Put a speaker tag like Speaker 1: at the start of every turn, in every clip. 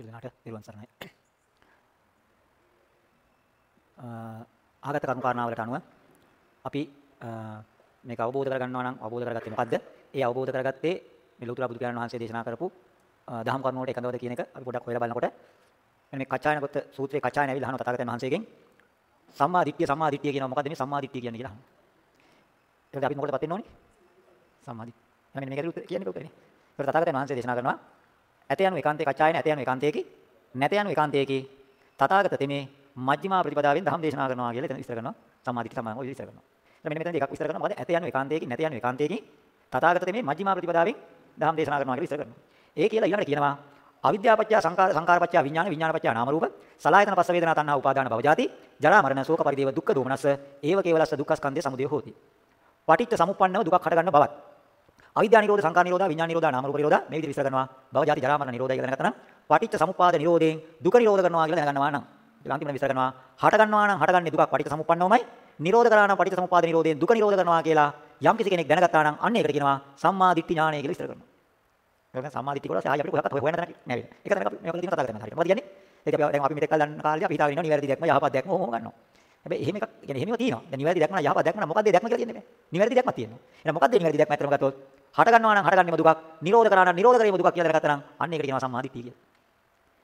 Speaker 1: සිල්ලනාට නිර්වන් සරණයි. ආගත කරුණු කාරණාවලට අනුව අපි මේක අවබෝධ කරගන්නවා නම් අවබෝධ කරගත්තේ මොකද්ද? ඒ අවබෝධ කරගත්තේ මේ ලෝතුරා බුදු පියාණන් වහන්සේ දේශනා කරපු දහම් කරුණු වලට එකඟවද කියන එක අපි පොඩ්ඩක් හොයලා බලනකොට මෙන්න මේ කච්චායනකොත් සූත්‍රයේ කච්චායන ඇවිල්ලා අහනවා තථාගතයන් වහන්සේගෙන් සම්මා දිට්ඨිය සම්මා දිට්ඨිය කියනවා මොකද්ද මේ සම්මා දිට්ඨිය කියන්නේ කියලා අහනවා. ඒකට අපි මොකටද පත් වෙන්න ඕනේ? සම්මා දිට්ඨිය. එහෙනම් මේකට උත්තර කියන්නේ උත්තරනේ. ඒකට තථාගතයන් වහන්සේ දේශනා කරනවා ඇත යනු ඒකාන්තේ කච්චායන ඇත යනු ඒකාන්තේකි නැත යනු ඒකාන්තේකි තථාගත තෙමේ මජ්ක්‍ධිමා ප්‍රතිපදාවෙන් ධම් දේශනා කරනවා කියලා එතන විස්තර කරනවා සම්මා දිට්ඨිය සම්මා ඔය විස්තර කරනවා. මෙන්න මෙතන දෙකක් විස්තර කරනවා මොකද ඇත යනු ඒකාන්තේකි නැත යනු ඒකාන්තේකි තථාගත තෙමේ මජ්ක්‍ධිමා ප්‍රතිපදාවෙන් ධම් දේශනා කරනවා කියලා විස්තර කරනවා. ඒ කියලා ඊළඟට කියනවා අවිද්‍යාපච්චය සංකාර සංකාරපච්චය විඥාන විඥානපච්චය නාම රූප සලආයතන පස්ස වේදනා තණ්හා උපාදාන භව ජාති ජරා මරණ ශෝක පරිදේව දුක්ඛ දෝමනස්ස ඒව කේවලස්ස දුක්ඛ ස්කන්ධේ සමුදය හෝති. පටිච්ච සමුප්පන්නව දුකක් හට ගන්න බවත්. අවිද්‍යා නිරෝධ සංකාර නිරෝධ විඥාන නිරෝධ නාම රූප නිරෝධ මේ විදිහට විස්තර කරනවා. භව ජාති ජරා මරණ නිරෝධය කියලා දැනගත්තා නම් පටිච්ච සමුප්පාද නිරෝධයෙන් දුක නිරෝධ කරනවා කියලා දැනගන්නවා නම් ඒක අන්තිමට විස්තර කරනවා. හට ගන්නවා නම් හටගන්නේ දුකක් පටිච්ච සමුප්පන්නවමයි. නිරෝධ කරා නම් පටිච්ච සමුප්පාද නිරෝධයෙන් දුක නිරෝධ කරනවා කියලා යම් කිසි කෙනෙක් දැනගත්තා නම් අන්න ඒකට කියනවා සම්මා දිට්ඨි ඥානය කියලා විස්තර කරනවා. ඒක සම්මා දිට්ඨිය කොටස ආයි අපිට කොහොමද හොයන්න තැනක් නෑ. ඒක තමයි අපි මේක තියෙන කතා කරන්නේ හරියට. මොකද කියන්නේ? ඒක අපි දැන් අපි මෙතෙක් කල් දන්න කාලේ අපි හිතාගෙන ඉන්නවා නිවැරදි දැක්ම යහපත් දැක්ම ඕම ගන්නවා. හැබැයි එහෙම එකක් කියන්නේ එහෙමව තියෙනවා. දැන් නිවැරදි දැක්ම නම් යහපත් දැක්ම නම් මොකක්ද ඒ දැක්ම කියලා කියන්නේ මේ? නිවැරදි දැක්මක් තියෙනවා. එහෙනම් මොකක්ද මේ නිවැරදි දැක්ම ඇත්තටම ගත්තොත්? හට ගන්නවා නම් හටගන්නේම දුකක්, නිරෝධ කරා නම් නිරෝධ කිරීම දුකක් කියලා දැනගත්තා නම් අන්න ඒකට කියනවා සම්මා දිට්ඨිය කියලා.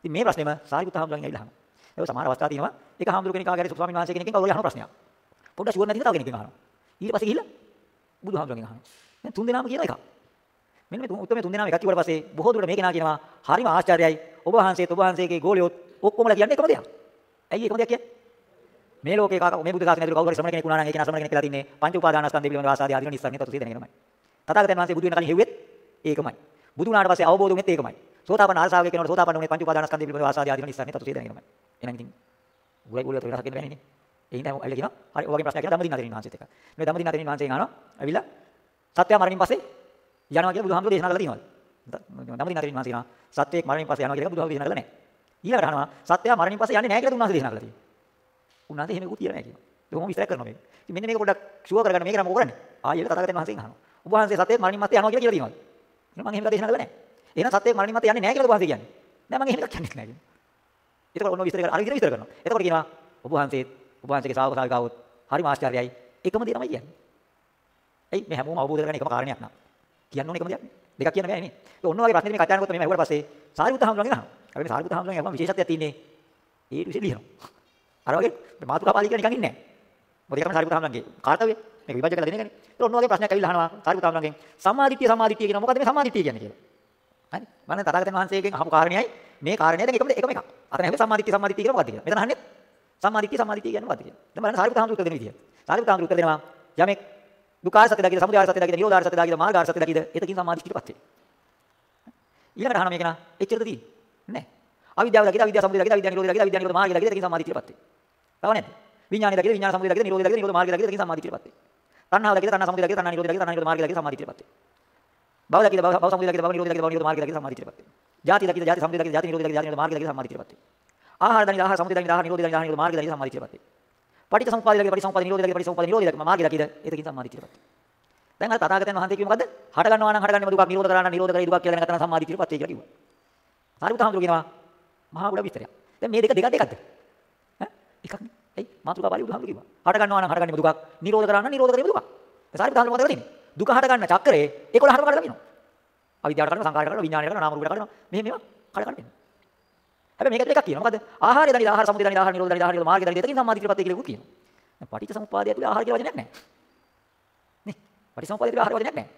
Speaker 1: ඉතින් මේ ප්‍රශ්නේම සාරිපුත් හාමුදුරන් ඇවිල්ලා අහනවා. ඒක සමහර අවස්ථා තියෙනවා. ඒක හාමුදුරු කෙනෙක් ආගරේ ස්වාමීන් වහන්සේ කෙනෙක්ගෙන් කවුරු හරි අහන ප්‍රශ්නයක්. පොඩ්ඩක් ෂුවර් නැති තව කෙනෙක්ගෙන් අහනවා. ඊට පස්සේ ගිහිල්ලා බුදුහාමුදුරන්ගෙන් අහනවා. දැන් තුන් දෙනාම කියන එක. මෙන්න මේ උත්තරේ තුන් දෙනාම එකක් කිව්වට පස්සේ බොහෝ දුරට මේ කෙනා කියනවා හරිම ආශ්චර්යයි. ඔබ වහන්සේත් ඔබ වහන්සේගේ ගෝලියොත් ඔක්කොමලා කියන්නේ එකම දෙයක්. ඇයි එකම දෙයක් කියන්නේ? මේ ලෝකේ කාක මේ බුදු දාසන ඇතුළේ කවුරු හරි ශ්‍රමණ කෙනෙක් වුණා නම් ඒ කෙනා ශ්‍රමණ කෙනෙක් කියලා තින්නේ පංච උපාදානස්කන්ධය පිළිබඳව ආසාදී ආදීන නිස්සාරණේ තත්ත්වය දැනගෙනමයි. තථාගතයන් වහන්සේ බුදු වෙන කලින් හෙව්වෙත් ඒකමයි. බුදු වුණාට පස්සේ අවබෝධ වුණෙත් ඒකමයි. සෝතාපන්න ආර්සාවගේ කෙනාට සෝතාපන්න වුණේ පංච උපාදානස්කන්ධය පිළිබඳව ආසාදී ආදීන නිස්සාරණේ තත්ත්වය දැනගෙනමයි. එහෙනම් ඉතින් ගුලයි ගුලයි වෙනසක් වෙන්නේ නැහැ නේ. ඒ හින්දා ඇවිල්ලා කියනවා හරි ඔයගේ ප්‍රශ්නයක් කියලා ධම්මදින අතරින් වහන්සේත් එක. මේ ධම්මදින අතරින් වහන්සේගෙන් අහනවා ඇවිල්ලා සත්‍ය මරණින් පස්සේ යනවා කියලා බුදුහාමුදුරුවෝ දේශනා කරලා තියෙනවා. ධම්මදින අතරින් වහන්සේ කියනවා සත්‍යයක් මරණින් පස්සේ යනවා කියලා බුදුහාමුදුරුවෝ දේශනා කරලා නැහැ. ඊළඟට අහනවා සත්‍ය මරණින් පස්සේ යන්නේ නැහැ කියලා උන්වහන්සේ දේශනා කරලා තියෙනවා. උන්වහන්සේ එහෙම කුතිය නැහැ කියනවා. ඒක විස්තර කරනවා මේක. ඉතින් මෙන්න මේක පොඩ්ඩක් ෂුවර් කරගන්න මේක නම් මොකද කරන්නේ? ආයෙත් තථාගතයන් වහන්සේගෙන් අහනවා. ඔබ වහන්සේ සත්‍යයක් මරණින් මත්තේ යනවා කියලා කියලා තියෙනවා. මම එහෙම දේශනා කරලා නැහැ. එහෙනම් සත්‍යයක් මරණින් මත්තේ යන්නේ නැහැ කියලා ඔබ වහන්සේ කියන්නේ. නෑ මම එහෙම එකක් කියන්නේ නැහැ කියනවා. එතකොට ඔන්න විස්තර කරලා අර විදිහට විස්තර කරනවා. එතකොට කියනවා ඔබ වහන්සේ ඔබ වහන්සේගේ ශ්‍රාවක ශ්‍රාවිකාවොත් හරිම ආශ්චර්යයි. එකම දේ තමයි කියන්නේ. එයි මේ හැමෝම අවබෝධ කරගන්න එකම කාරණයක් නා. කියන්න ඕනේ එකම දෙයක්. දෙකක් කියන්න බෑ නේ. ඒ ඔන්න ඔයගේ ප්‍රශ්නේ මේ කතා කරනකොට මේ ඇහුවට පස්සේ සාරිපුත හාමුදුරන්ගෙන් අහනවා. අපි සාරිපුත හාමුදුරන්ගෙන් අහුවම විශේෂත්වයක් තියෙන්නේ. ඒ විශේෂ ලියනවා. අර වගේ මාතුකා පාලි කියලා නිකන් ඉන්නේ නැහැ. මොකද ඒක තමයි සාරිපුත හාමුදුරන්ගේ කාර්යය. මේක විභජ්‍ය කරලා දෙන එකනේ. ඒක ඔන්න ඔයගේ ප්‍රශ්නයක් ඇවිල්ලා අහනවා සාරිපුත හාමුදුරන්ගෙන් සම්මාදිට්ඨිය සම්මාදිට්ඨිය කියන මොකද්ද මේ සම්මාදිට්ඨිය කියන්නේ කියලා. හරි. මම තථාගතයන් වහන්සේගෙන් අහපු කාරණේයි මේ කාරණේ දැන් එකම එකම එකක්. අතන හැබැයි සම්මාදිට්ඨිය සම්මාදිට්ඨිය කියන මොකද්ද කියලා. මෙතන අහන්නේ සම්මාදිට්ඨිය සම්මාදිට්ඨිය කියන්නේ මොකද්ද කියලා. දැන් බලන්න සාරිපුත හාමුදුරුවෝ දෙන විදිය. සාරිපුත හාමුදුරුවෝ උත්තර දෙනවා යමෙක් දුකාර සත්‍ය දකිද සමුදය සත්‍ය දකිද නිරෝධාර සත්‍ය දකිද මාර්ගාර සත්‍ය දකිද එතකින් සම්මාදිට්ඨියටපත් වේ. ඊළඟට අහනවා මේක නා එච්චරද තියෙන්නේ? නැහැ. අවිද්‍යාව දකිද අවිද්‍යාව සමුදය දකිද අවිද්‍යාව නිරෝධය දකිද අවිද්‍යාව නිරෝධ මාර්ගය දකිද එතකින් සම්මාදිට්ඨියටපත් වේ. තව නැද්ද? විඥානය දකිද විඥාන සමුදය දකිද නිරෝධය දකිද නිරෝධ මාර්ගය දකිද එතකින් සම්මාදිට්ඨියටපත් වේ. තණ්හාව දකිද තණ්හා සමුදය දකිද තණ්හා නිරෝධය දකිද තණ්හා නිරෝධ මාර්ගය දකිද සම්මාදිට්ඨියටපත් වේ. භව දකිද භව භව සමුදය දකිද භව නිරෝධය දකිද භව නිරෝධ මාර්ගය දකිද සම්මාදිට්ඨියටපත් වේ. ජාති දකිද ජාති සමුදය දකිද ජාති නිරෝධය දකිද ජාති නිරෝධ මාර්ගය දකිද සම්මාදිට්ඨියටපත් වේ. ආහාර දනිද ආහාර සමුදය දනිද ආහාර නිරෝධය දනිද ආහාර නිරෝධ මාර්ගය දකිද සම්මාදිට්ඨියටපත් වේ. පටිච්ච සමුප්පාදය දකිද පටිච්ච සමුප්පාද නිරෝධය දකිද පටිච්ච සමුප්පාද නිරෝධය දකිද මාර්ගය දකිද එතකින් සම්මාදිට්ඨියටපත් වේ. දැන් අර තථාගතයන් වහන්සේ කිව්වේ මොකද්ද? හට ගන්නවා නම් හට ගන්නෙම දුකක් නිරෝධ කරා නම් නිරෝධ කරේ දුකක් කියලා දැනගත්තා නම් සම්මාදිට්ඨියටපත් වේ කියලා කිව්වා. සාරිපුත හාමුදුරුවෝ කියනවා මහා ගුණ විස්තරයක්. දැන් මේ දෙක දෙකක් දෙකක්ද? ඈ එකක් නේ. එයි මාතුකා පාළි බුදුහාමුදුරුවෝ කිව්වා. හට ගන්නවා නම් හට ගන්නෙම දුකක් නිරෝධ කරා නම් නිරෝධ කරේම දුකක්. දැන් සාරිපුත හාමුදුරුවෝ මොකද කරන්නේ? දුක හට ගන්න චක්‍රේ 11 හටම කඩලා කියනවා. අවිද්‍යාවට කරනවා සංකාරයට කරනවා විඥාණයට කරනවා නාම රූපයට කරනවා. මෙහෙම මේවා කඩ කඩ වෙනවා. හැබැයි මේකට දෙකක් කියනවා. මොකද ආහාරය දනිද ආහාර සමුදය දනිද ආහාර නිරෝධ දනිද ආහාර නිරෝධ මාර්ගය දනිද එතකින් සම්මාදිට්ඨියටපත් වේ කියලා උත් කියනවා. දැන් පටිච්ච සමුප්පාදය ඇතුලේ ආහාර කියලා වචනයක් නැහැ. නේ? පටිච්ච සමුප්පාදය ඇතුලේ ආහාර වචනයක් නැහැ.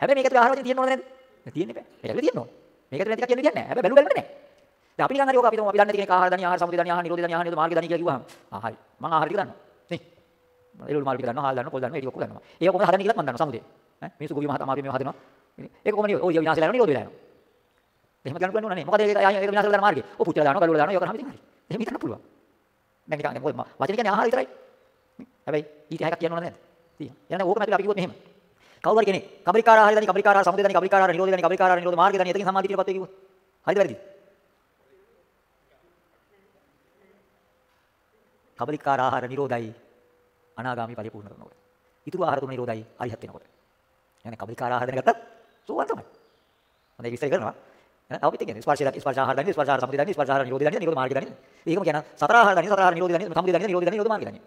Speaker 1: හැබැයි මේක ඇතුලේ ආහාර වචන තියෙන්න ඕනද නැද්ද? නෑ තියෙන්නේ බෑ. මේක ඇතුලේ තියෙන්න ඕන. මේක ඇතුලේ ටිකක් කියන්න දෙයක් නැහැ. හැබැයි බැලු බැලමට නැහැ. දැන් අපි නිකන් හරි ඕක අපි තුමු අපි දන්නේ තියෙන ආහාර දනිය ආහාර සමුදය දනිය ආහාර නිරෝධ දනිය ආහාර නිරෝධ මාර්ගය දනිය කියලා කිව්වහම ආ හරි. මම ආහාර ටික දන්නවා. නේ? එළවලු මාළු ටික දන්නවා, හාල් දන්නවා, පොල් දන්නවා, ඒ ටික ඔක්කොම දන්නවා. ඒක කොහොමද හදන්නේ කියලාත් මම දන්නවා සමුදය. ඈ මිනිස්සු ගොවි මහතා මාරු මේව හදනවා. ඒක කොහොමද ඔය විනාශ වෙලා යනවා නිරෝධ වෙලා යනවා. එහෙම කියන්න පුළුවන් නේ. මොකද ඒක ඒක විනාශ වෙලා යන මාර්ගය. ඔය පුච්චලා දානවා, ගලවලා දානවා, ඒක කරාම ඉතින් හරි. එහෙම හිතන්න පුළුවන්. දැන් නිකන් මොකද වචන කියන්නේ ආහාර විතරයි. හැබැයි ඊට හැකක් කියන්න ඕන නැද්ද? තියෙනවා. එහෙනම් ඕකම ඇතුලේ අපි කිව්වොත් මෙහෙම. කවුරු හරි කෙනෙක් කබරිකාර ආහාර දනි කබරිකාර ආහාර සමුදය දනි කබරිකාර ආහාර නිරෝධ දනි කබරිකාර ආහාර නිරෝධ මාර්ගය දනි එතකින් සම්මාදිටියටපත් වේ කිව්වොත්. හරිද වැරදිද? කබරිකාර ආහාර නිරෝධයි අනාගාමී පරිපූර්ණ කරනකොට. ඊතුරු ආහාර තුන නිරෝධයි අරිහත් වෙනකොට. يعني කබරිකාර ආහාර දැනගත්තත් සෝවන් තමයි. හොඳයි විස්තර කරනවා. තව පිටින් කියන්නේ ස්පර්ශය දන්නේ ස්පර්ශ ආහාර දන්නේ ස්පර්ශ ආහාර සමුදය දන්නේ ස්පර්ශ ආහාර නිරෝධය දන්නේ නිරෝධ මාර්ගය දන්නේ. ඒකම කියන සතර ආහාර දන්නේ සතර ආහාර නිරෝධය දන්නේ සමුදය දන්නේ නිරෝධය දන්නේ නිරෝධ මාර්ගය දන්නේ.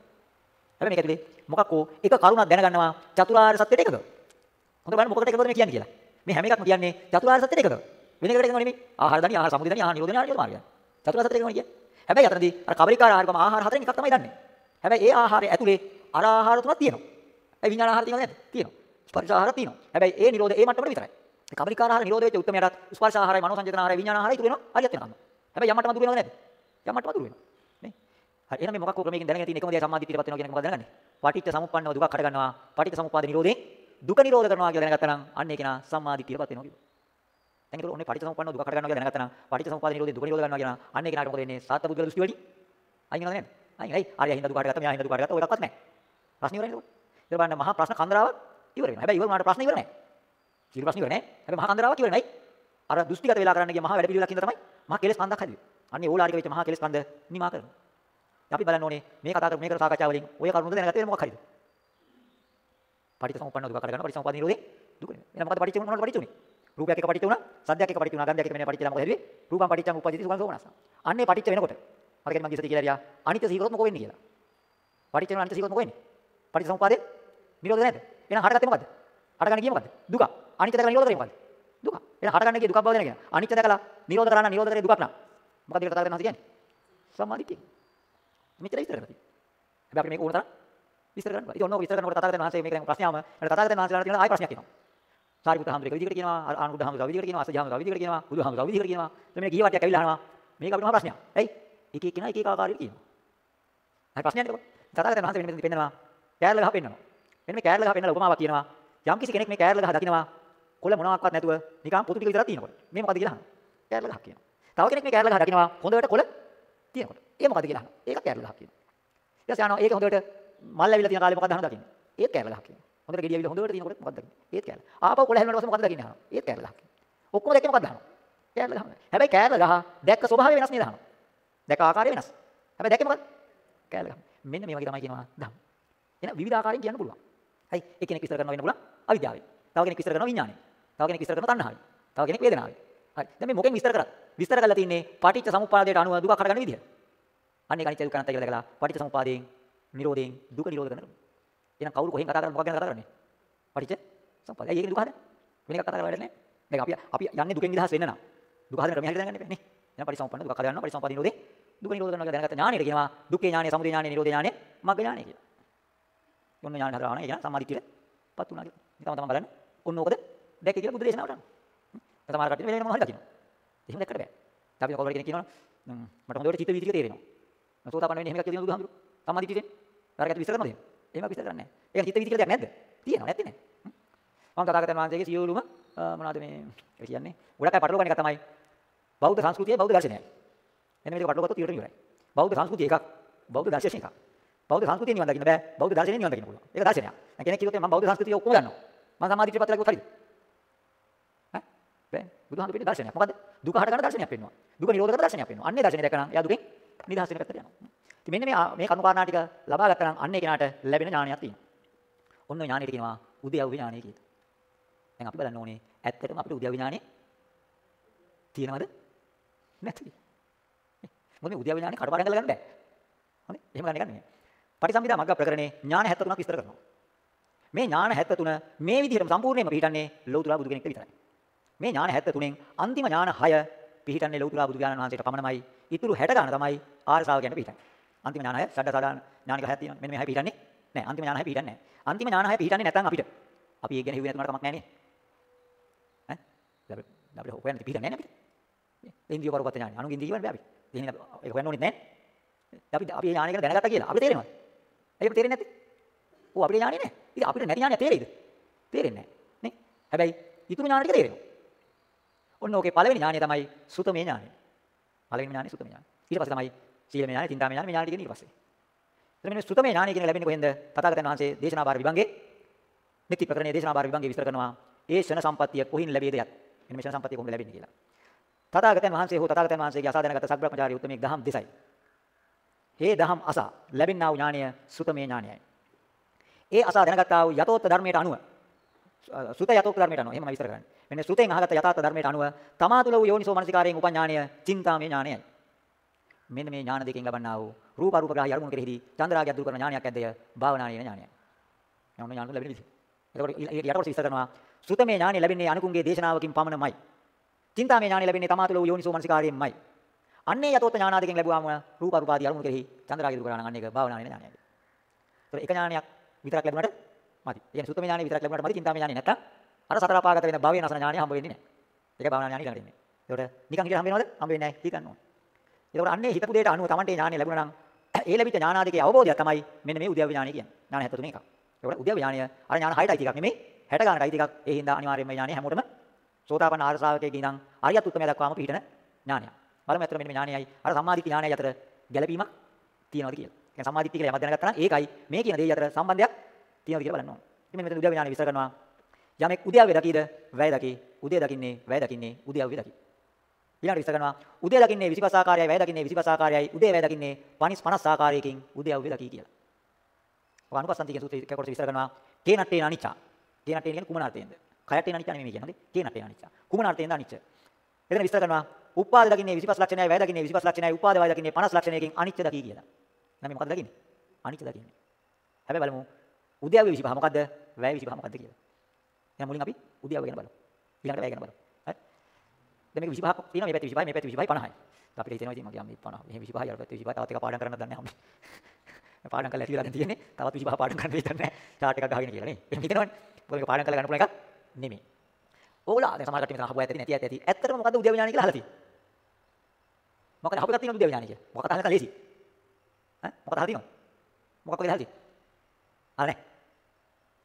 Speaker 1: හැබැයි මේක ඇතුලේ මොකක් හෝ එක කරුණක් දැනගන්නවා චතුරාර්ය සත්‍යයට එකද. හොඳ බලන්න මොකකට එකද මේ කියන්නේ කියලා. මේ හැම එකක්ම කියන්නේ චතුරාර්ය සත්‍යයට එකද. වෙන එකකට එකද නෙමෙයි. ආහාර දන්නේ ආහාර සමුදය දන්නේ ආහාර නිරෝධය දන්නේ නිරෝධ මාර්ගය. චතුරාර්ය සත්‍යයට එකම කියන්නේ. හැබැයි අතනදී අර කබරිකාර ආහාරකම ආහාර හතරෙන් එකක් තමයි දන්නේ. හැබැයි ඒ ආහාරය ඇතුලේ අර ආහාර තුනක් තියෙනවා. ඒ විඥාන ආහාර තියෙනවද නැද්ද? තියෙනවා. ස්පර්ශ ආහාර තියෙනවා. හැබැයි ඒ නිරෝධය ඒ මට්ටමට විතරයි. ඒ කබලිකාර ආහාර නිරෝධ වෙච්ච උත්තරමයටත් ස්පර්ශ ආහාරයි මනෝ සංජේතන ආහාරයි විඥාන ආහාරයි ඉතුරු වෙනවා. හරියට වෙනවා. හැබැයි යම් මට්ටමක් දුර වෙනවද නැද්ද? යම් මට්ටමක් දුර වෙනවා. නේ? හරි එහෙනම් මේ මොකක් ක්‍රමයකින් දැනගෙන තියෙන එකම දේ සම්මාදිටියටපත් වෙනවා කියන එක මොකක්ද දැනගන්නේ? පටිච්ච සමුප්පන්නව දුකක් හට ගන්නවා. පටිච්ච සමුප්පාද නිරෝධයෙන් දුක නිරෝධ කරනවා කියලා දැනගත්තා නම් අන්න ඒක නා සම්මාදිටියටපත් වෙනවා කියනවා. දැන් ඒක ඔන්නේ පටිච්ච සමුප්පන්නව දුක හට ගන්නවා කියලා දැනගත්තා නම් පටිච්ච සමුප්පාද නිරෝධයෙන් දුක නිරෝධ කරනවා කියන අන්න ඒක නාට මොකද වෙන්නේ? සාත්ත පුද්ගල දෘෂ්ටි වලින් අයින් වෙනවද නැද්ද? අයින් ඇයි? ආර්ය හින්දා දුක හට ගත්තා, මෙයා හින්දා දුක හට ගත්තා, ඔය එකක්වත් නැහැ. ප්‍රශ්න ඉවරනේ ඒක. ඒක බලන්න මහා ප්‍රශ්න කන්දරාවක් ඉවර වෙනවා. හැබැයි ඉවර වුණාට ප්‍රශ්න ඉවර නැහැ. සියලු ප්‍රශ්න ඉවර නැහැ. හැබැයි මහා කන්දරාවක් ඉවර නැහැ. අර දෘෂ්ටිගත වෙලා කරන්න ගිය මහා වැඩ පිළිවෙලක් හින්දා තමයි මහා කෙලෙස් කන්දක් හැදුවේ. අන්නේ ඕලාරික වෙච්ච මහා කෙලෙස් කන්ද නිමා කරනවා. අපි බලන්න ඕනේ මේ කතා කරපු මේ කරපු සාකච්ඡාව වලින් ඔය කරුණු දැනගත්තේ මොකක් හරිද? පටිච්චසමුප්පන්න දුක කරගන්න පටිච්චසමුප්පාද නිරෝධේ දුක නේ. එහෙනම් මොකද පටිච්ච මොනවද පටිච්ච උනේ? රූපයක් එක පටිච්ච වුණා, සද්දයක් එක පටිච්ච වුණා, ගන්ධයක් එක මෙන්න පටිච්ච ලා මොකද හැදුවේ? රූපම් පටිච්චං උපදිති සුඛං සෝමනස්ස. අන්නේ පටිච්ච වෙනකොට අර කියන්නේ මම ඉස්සෙල්ලා කියලා ඇරියා අනිත්‍ය සීකරොත් මොකෝ වෙන්නේ කියලා. පටිච්ච වෙන අනිත්‍ය සීකරොත් මොකෝ වෙන්නේ? පටිච්චසමුප්පාදේ නිරෝධ නැද්ද? එහෙනම් හටගත්තේ මොකද්ද? හටගන්න ගියේ මොකද්ද? දුක. අනිත්‍ය දැකලා නිරෝධ කරේ මොකද්ද? දුක. එහෙනම් හටගන්න ගියේ දුක බව දැනගෙන. අනිත්‍ය දැකලා නිරෝධ කරා නම් නිරෝධ කරේ දුකක් නම්. මොකද ඒකට කතා කරනවා කියන්නේ? සම්මාදිට්ඨිය. මෙච්චර විස්තර කරලා තියෙනවා. හැබැයි අපිට මේක ඕන තරම් විස්තර කරන්න බෑ. ඉතින් ඔන්න ඔක විස්තර කරනකොට තථාගතයන් වහන්සේ මේක දැන් ප්‍රශ්නයම අර තථාගතයන් වහන්සේලාට තියෙන ආයි ප්‍රශ්නයක් එනවා. සාරිපුත්‍ර හාමුදුරුවෝ එක විදිහකට කියනවා, ආනුරුද්ධ හාමුදුරුවෝ විදිහකට කියනවා, අසජ හාමුදුරුවෝ විදිහකට කියනවා, බුදු හාමුදුරුවෝ විදිහකට කියනවා. එතන මේ ගිහවටයක් ඇවිල්ලා අහනවා. මේක අපිට මහා ප්‍රශ්නයක්. ඇයි? එක එක කෙනා එක එක ආකාරයට කියනවා. හරි ප්‍රශ්නයක් නේද? තථාගතයන් වහන්සේ මෙන්න මෙතන පෙන්නනවා. කෑල්ල ගහ පෙන්නනවා. මෙන්න මේ කෑල්ල ගහ පෙන්නලා උපමාවක් කියනවා. යම් කිසි කෙනෙක් මේ කෑල්ල ගහ දකිනවා කොළ මොනවාක්වත් නැතුව නිකන් පොතු ටික විතරක් තියෙනකොට. මේ මොකද කියලා අහනවා. කෑල්ල ගහක් කියනවා. තව කෙනෙක් මේ කෑල්ල ගහ දකිනවා හොඳට කොළ තියෙනකොට. ඒ මොකද කියලා අහනවා. ඒක කෑල්ල ගහක් කියනවා. ඊට පස්සේ අහනවා ඒක හොඳට මල් ඇවිල්ලා තියෙන කාලේ මොකද අහන දකින්නේ? ඒත් කෑල්ල ගහක් කියනවා. හොඳට ගෙඩි ඇවිල්ලා හොඳට තියෙනකොට මොකද දකින්නේ? ඒත් කෑල්ල. ආපහු කොළ හැලුණාට පස්සේ මොකද දකින්නේ අහනවා. ඒත් කෑල්ල ගහක් කියනවා. ඔක්කොම දැක්කේ මොකද අහනවා. කෑල්ල ගහ. හැබැයි කෑල්ල ගහ දැක්ක ස්වභාවය වෙනස් නේද අහනවා. දැක්ක ආකාරය වෙනස්. හැබැයි දැක්කේ මොකද? කෑල්ල ගහ. මෙන්න මේ වගේ තමයි කියනවා ධම්. එහෙනම් විවිධ ආකාරයෙන් කියන්න පුළුවන්. හයි එක්කෙනෙක් විස්තර කරනවා වෙන්න පුළුවන් අවිද්‍යාවෙන්. තව කෙනෙක් විස්තර කරනවා විඥාණයෙන්. තව කෙනෙක් විස්තර කරනවා තණ්හාවෙන්. තව කෙනෙක් වේදනාවෙන්. හරි. දැන් මේ මොකෙන් විස්තර කරත් විස්තර කරලා තින්නේ පටිච්ච සමුප්පාදයට අනුව දුක හටගන්න විදිහ. අන්න ඒක අනිත්‍ය දුක්ඛ අනාත්ත කියලා දැකලා පටිච්ච සමුප්පාදයෙන් නිරෝධයෙන් දුක නිරෝධ කරනවා. එහෙනම් කවුරු කොහෙන් කතා කරන්නේ මොකක් ගැන කතා කරන්නේ? පටිච්ච සමුප්පාදය. ඒකේ දුක හද? වෙන එකක් කතා කරලා වැඩ නැහැ. දැන් අපි අපි යන්නේ දුකෙන් නිදහස් වෙන්න නම් දුක හදන ක්‍රමය හරියට දැනගන්න බෑ නේ. එහෙනම් පටිච්ච සමුප්පන්න දුක හදනවා පටිච්ච සමුප්පාද නිරෝධේ දුක නිරෝධ කරනවා කියලා දැනගත්ත ඥානෙට කියනවා දුක්ඛේ ඥානෙ, සමුදය ඥානෙ, නිරෝධ ඥානෙ, මග්ග ඥානෙ කියලා. ඔන්න ඥාන හදලා ආවනේ. ඒ කියන්නේ සම්මාදිට්ඨියටපත් වුණා කියලා. නිකම්ම තමයි බලන්න. ඔන්න ඕකද දැක්කේ කියලා බුදු දේශනාවට අනුව. සමහර කට්ටිය වෙන වෙනම හරි දකින්න. එහෙම දැක්කට බෑ. අපි කවුරු කෙනෙක් කියනවා මට හොඳට චිත්ත වීතික තේරෙනවා. සෝතාපන්න වෙන්නේ එහෙම එකක් කියලා බුදුහාමුදුරු. සම්මාදිටියෙන්. අරකට විස්තර කරනවද එහෙම? එහෙම විස්තර කරන්නේ නැහැ. ඒක චිත්ත වීතික දෙයක් නැද්ද? තියෙනවා නැත්තේ නෑ. මම තථාගතයන් වහන්සේගේ සියලුම මොනවද මේ ඒ කියන්නේ ගොඩක් අය පටලවා ගන්න එක තමයි බෞද්ධ සංස්කෘතියයි බෞද්ධ දර්ශනයයි. එන්න මේක පටලවා ගත්තොත් ඉවරයි. බෞද්ධ සංස්කෘතිය එකක්. බෞද්ධ දර්ශනය එකක්. බෞද්ධ සංස්කෘතිය නිවන් දකින්න බෑ. බෞද්ධ දර්ශනය නිවන් දකින්න පුළුවන්. ඒක දර්ශනයක්. දැන් කෙනෙක් කිව්වොත් මම බෞද්ධ සංස්කෘතිය ඔක්කොම දන්නවා. මම සමාධියට පත් වෙලා කිව්වොත් හරිද? ඈ? බෑ. බුදුහාමුදුරු පෙන්නේ දර්ශනයක්. මොකද්ද? දුක හට ගන්න දර්ශනයක් පෙන්වනවා. දුක නිරෝධ කරන දර්ශනයක් පෙන්වනවා. අන්නේ දර්ශනය දැකලා එයා දුකෙන් නිදහස් වෙන පැත්තට යනවා. ඉතින් මෙන්න මේ මේ කරුණු කාරණා ටික ලබා ගත්තා නම් අන්නේ කෙනාට ලැබෙන ඥානයක් තියෙනවා. ඔන්න ඥානෙට කියනවා උද්‍යව්‍ය ඥානය කියලා. දැන් අපි බලන්න ඕනේ ඇත්තටම අපිට උද්‍යව්‍ය ඥානෙ තියෙනවද? නැති. මොකද මේ උද්‍යව්‍ය ඥානෙ කඩපාඩම් කරලා ගන්න බෑ. හරි? එහෙම ගන්න එක නෙමෙයි. පටිසම්භිදා මග්ග ප්‍රකරණේ ඥාන 73ක් විස්තර කරනවා. මේ ඥාන 73 මේ විදිහටම සම්පූර්ණයෙන්ම පිළිටන්නේ ලෞතුරා බුදු කෙනෙක්ට විතරයි. මේ ඥාන 73න් අන්තිම ඥාන 6 පිළිටන්නේ ලෞතුරා බුදු ඥාන වහන්සේට පමණමයි. ඊතුරු 60 ගන්න තමයි ආර්ය ශ්‍රාවකයන්ට පිළිටන්නේ. අන්තිම ඥාන 6 ෂඩ සාදාන ඥානික 6ක් තියෙනවා. මෙන්න මේ 6 පිළිටන්නේ නැහැ. අන්තිම ඥාන 6 පිළිටන්නේ නැහැ. අන්තිම ඥාන 6 පිළිටන්නේ නැත්නම් අපිට. අපි ඒ ගැන හිතුවේ නැතුනට කමක් නැහැ නේ. ඈ? අපිට අපිට හොයන්න පිළිටන්නේ නැහැ අපිට. ඉන්දිය කරගත්ත ඥාන. අනුගින් දී කියවන්න බෑ අපිට. එහෙනම් ඒක හොයන්න ඕනෙත් නැහැ. අපි අපි ඥානය ගැන දැනගත්තා කියලා. අපිට තේරෙනවද? ඇයි අපිට තේරෙන්නේ නැත්තේ? ඕ අපිට ඥානෙ නැහැ. ඉතින් අපිට නැති ඥානය තේරෙයිද? තේරෙන්නේ නැහැ. නේ? හැබැයි ඊතුරු ඥාන ටික තේරෙනවා. ඔන්න ඕකේ පළවෙනි ඥානය තමයි සුතමේ ඥානය. පළවෙනි ඥානය සුතමේ ඥානය. ඊට පස්සේ තමයි සීලමේ ඥානය, තින්තාමේ ඥානය, මේ ඥාන ටික ඊට පස්සේ. එතන මේ සුතමේ ඥානය කියන ලැබෙන්නේ කොහෙන්ද? තථාගතයන් වහන්සේ දේශනා බාර විභංගේ නිති ප්‍රකරණයේ දේශනා බාර විභංගේ විස්තර කරනවා. ඒ ෂණ සම්පත්තිය කොහින් ලැබෙයිද යත්. එන්න මේ ෂණ සම්පත්තිය කොහොමද ලැබෙන්නේ කියලා. තථාගතයන් වහන්සේ හෝ තථාගතයන් වහන්සේගේ අසාධනගත සත්‍බ්‍රහ්මචාරී උත්තමයේ දහම් දෙසයි. මේ දහම් අසා ලැබෙනා වූ ඥානය සුතමේ ඥානයයි. ඒ අසා දැනගත්තා වූ යතෝත් ධර්මයට අනුව සුත යතෝක්ත ධර්මයට අනුව. එහෙම විස්තර කරන්නේ. මෙන්න සුතෙන් අහගත යථාර්ථ ධර්මයට අනුව තමා තුළ වූ යෝනිසෝ මනසිකාරයෙන් උපඥාණය චින්තාමය ඥානයයි. මෙන්න මේ ඥාන දෙකෙන් ලබන්නා වූ රූප අරූප ග්‍රහය අරමුණු කෙරෙහි චන්ද්‍රාගය දුරු කරන ඥානයක් ඇද්දය භාවනාවේ ඥානයයි. යම් ඥාන ලැබෙන විදිහ. එතකොට ඊට විස්තර කරනවා සුතමේ ඥානය ලැබෙන්නේ අනුකුන්ගේ දේශනාවකින් පමණමයි. චින්තාමය ඥානය ලැබෙන්නේ තමා තුළ වූ යෝනිසෝ මනසිකාරයෙන්මයි. අන්නේ යතෝත් ඥානාදිකෙන් ලැබුවාම රූප අරූපාදී අරමුණු කෙරෙහි චන්ද්‍රාගය දුරු කරන අන්න එක භාවනාවේ ඥානයයි. ඒතකොට එක ඥානයක් විතරක් ලැබුණාට මදි. ඒ කියන්නේ සුතමේ ඥානය විතරක් ලැබුණාට මදි චින්තාමය ඥානය නැත්තම් අර සතර අපාගත වෙන භවයේ නසන ඥානය හම්බ වෙන්නේ නැහැ. ඒක භාවනා ඥානය ළඟට එන්නේ. ඒකට නිකන් හිතලා හම්බ වෙනවද? හම්බ වෙන්නේ නැහැ. හිතන්න ඕනේ. ඒකට අන්නේ හිතපු දෙයට අනුව Tamante ඥානය ලැබුණා නම් ඒ ලැබිච්ච ඥානාදිකේ අවබෝධය තමයි මෙන්න මේ උද්‍යව ඥානය කියන්නේ. ඥාන 73 එකක්. ඒකට උද්‍යව ඥානය අර ඥාන 6ටයි ටිකක් නෙමෙයි 60 ගානටයි ටිකක්. ඒ හින්දා අනිවාර්යයෙන්ම ඥානය හැමෝටම සෝතාපන්න ආර්ය ශ්‍රාවකයෙක්ගේ ඉඳන් අරියත් උත්තමය දක්වාම පිහිටන ඥානයක්. බලමු ඇත්තට මෙන්න මේ ඥානයයි අර සම්මාදිට්ඨි ඥානයයි අතර ගැළපීමක් තියනවද කියලා. කියන්නේ සම්මාදිට්ඨි කියලා යමක් දැනගත්තා නම් ඒකයි මේ කියන දේ අතර සම්බන්ධයක් තියනවද කියලා බලන්න ඕනේ. ඉතින් මෙතන උද්‍යව ඥානය විස්තර කරනවා. යමෙක් උද්‍යව්‍ය දකීද වැය දකී. උදේ දකින්නේ වැය දකින්නේ උද්‍යව්‍ය දකී. ඊළඟට විස්තර කරනවා උදේ දකින්නේ 25 ආකාරයයි වැය දකින්නේ 25 ආකාරයයි උදේ වැය දකින්නේ 50 50 ආකාරයකින් උදයව්වේ දකි කියලා. ඔය අනුපස්සන්ති කියන සූත්‍රයේ කොටස විස්තර කරනවා කේනට්ටේන අනිච්චා. කේනට්ටේන කියන්නේ කුමන අර්ථයෙන්ද? කයට්ටේන අනිච්චා නෙමෙයි කියන්නේ. කේනට්ටේන අනිච්චා. කුමන අර්ථයෙන්ද අනිච්ච? එතන විස්තර කරනවා උපාද දකින්නේ 25 ලක්ෂණයයි වැය දකින්නේ 25 ලක්ෂණයයි උපාද වැය දකින්නේ 50 ලක්ෂණයකින් අනිච්ච දකි කියලා. නම් මේ මොකක්ද දකින්නේ? අනිච්ච දකින්නේ. හැබැයි බලමු උදයව්වේ 25 මොකද්ද? වැය 25 මොකද්ද කියලා. එහෙනම් මුලින් අපි උදයව්ව ගැන බලමු. ඊළඟට වැය ගැන බලමු. දැන් මේක 25ක් තියෙනවා මේ පැත්තේ 25යි මේ පැත්තේ 25යි 50යි. අපිට හිතෙනවා ඉතින් මගේ අම්මේ 50. මෙහෙම 25යි අර පැත්තේ 25යි තවත් එක පාඩම් කරන්නත් දන්නේ නැහැ අම්මේ. පාඩම් කරලා ඇති වෙලා දැන් තියෙන්නේ තවත් 25 පාඩම් කරන්න විතර නැහැ. chart එකක් ගහගෙන කියලා නේ. එහෙම හිතනවනේ. මොකද මේක පාඩම් කරලා ගන්න පුළුවන් එකක් නෙමෙයි. ඕගොල්ලෝ දැන් සමහර කට්ටිය අහපු ඇත්ත නැති ඇත්ත ඇති. ඇත්තටම මොකද්ද උද්‍යව ඥානය කියලා අහලා තියෙන්නේ? මොකද අහපු එකක් තියෙනවද උද්‍යව ඥානය කියලා? මොකක්ද අහලා ලේසි. ඈ මොකක්ද අහලා තියෙනවද? මොකක් වගේ අහලා තියෙන්නේ? අහලා නැහැ.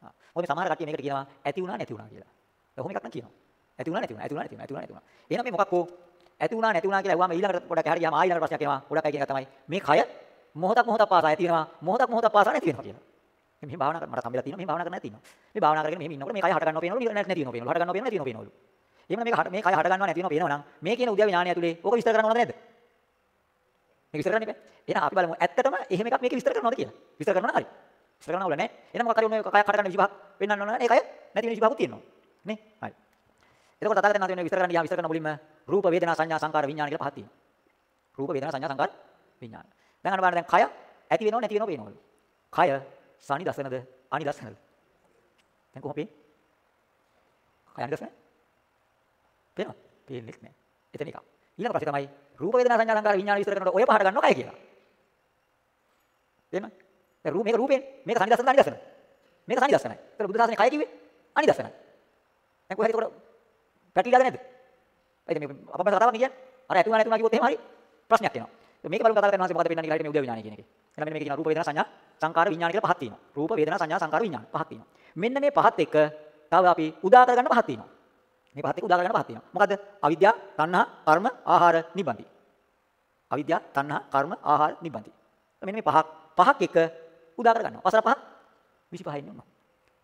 Speaker 1: ආ මොකද සමහර කට්ටිය මේකට කියනවා ඇති වුණා නැති වුණා කියලා. ඔහොම එකක් නම් කියනවා. ඇති වුණා නැති වුණා ඇති වුණා නැති වුණා ඇති වුණා නැති වුණා. එහෙනම් මේ මොකක්කෝ ඇති වුණා නැති වුණා කියලා ඇහුවාම ඊළඟට පොඩක් ඇහැර ගියාම ආ ඊළඟ ප්‍රශ්නයක් එනවා. ගොඩක් අය කියන එක තමයි මේ කය මොහොතක් මොහොතක් පාසා ඇති වෙනවා. මොහොතක් මොහොතක් පාසා නැති වෙනවා කියලා. මේ භාවනා කර මට සම්බෙලා තියෙනවා මේ භාවනා කරන්න තියෙනවා. මේ භාවනා කරගෙන මෙහෙම ඉන්නකොට මේ කය හට ගන්නව පේනවලු නැති වෙනව පේනවලු. හට ගන්නව පේනවලු නැති වෙනව පේනවලු. එහෙනම් මේක මේ කය හට ගන්නව නැති වෙනව පේනවනම් මේ කියන උද්‍යව ඥානය ඇතුලේ ඕක විස්තර කරන්න ඕනද නැද්ද? මේක විස්තර කරන්න බෑ. එහෙනම් අපි බලමු ඇත්තටම එහෙම එකක් මේක විස්තර කරනවද කියලා. විස්තර කරනවා හරි. විස්තර කරන්න ඕන නැහැ. එහෙනම් මොකක් හරි මේ කය හට ගන්න 25ක් වෙන්නන්න ඕන නැහැ. ඒ කය නැති වෙන 25ක් තියෙනවා. නේ? හරි. එතකොට තථාගතයන් වහන්සේ විස්තර කරන්න ගියාම විස්තර කරන මුලින්ම රූප වේදනා සංඥා සංකාර විඥාන කියලා පහක් තියෙනවා. රූප වේදනා සංඥා සංකාර විඥාන. දැන් අන්න බලන්න දැන් කය ඇති වෙනව නැති වෙනව පේනවලු. කය සනිදස්සනද අනිදස්සනද? දැන් කොහොම පේන්නේ? කය අනිදස්සන? පේනවද? පේන්නේ නැහැ. එතන එක. ඊළඟ ප්‍රශ්නේ තමයි රූප වේදනා සංඥා සංකාර විඥාන විස්තර කරනකොට ඔය පහට ගන්නවා කය කියලා. තේරෙනවද? දැන් රූප මේක රූපේනේ. මේක සනිදස්සනද අනිදස්සනද? මේක සනිදස්සනයි. ඒතර බුදු සාසනේ කය කිව්වේ අනිදස්සනයි. දැන් කොහෙද ඒකට පැටලිලාද නැද්ද? එයිද මේ අපබස කතාවක් කියන්නේ? අර ඇතුණා නැතුණා කිව්වොත් එහෙම හරි ප්‍රශ්නයක් එනවා. මේක බලමු කතා කරන වාසේ මොකද පෙන්නන්නේ කියලා හිතේ මේ උදේ විඥානය කියන එකේ. එහෙනම් මෙන්න මේක කියන රූප වේදනා සංඥා සංකාර විඥාන කියලා පහක් තියෙනවා. රූප වේදනා සංඥා සංකාර විඥාන පහක් තියෙනවා. මෙන්න මේ පහත් එක්ක තව අපි උදා කරගන්න පහක් තියෙනවා. මේ පහත් එක්ක උදා කරගන්න පහක් තියෙනවා. මොකද්ද? අවිද්‍යාව, තණ්හා, කර්ම, ආහාර, නිබ්බන්ති. අවිද්‍යාව, තණ්හා, කර්ම, ආහාර, නිබ්බන්ති. මෙන්න මේ පහක් පහක් එක්ක උදා කරගන්නවා. වසර පහක් 25 ඉන්නවා.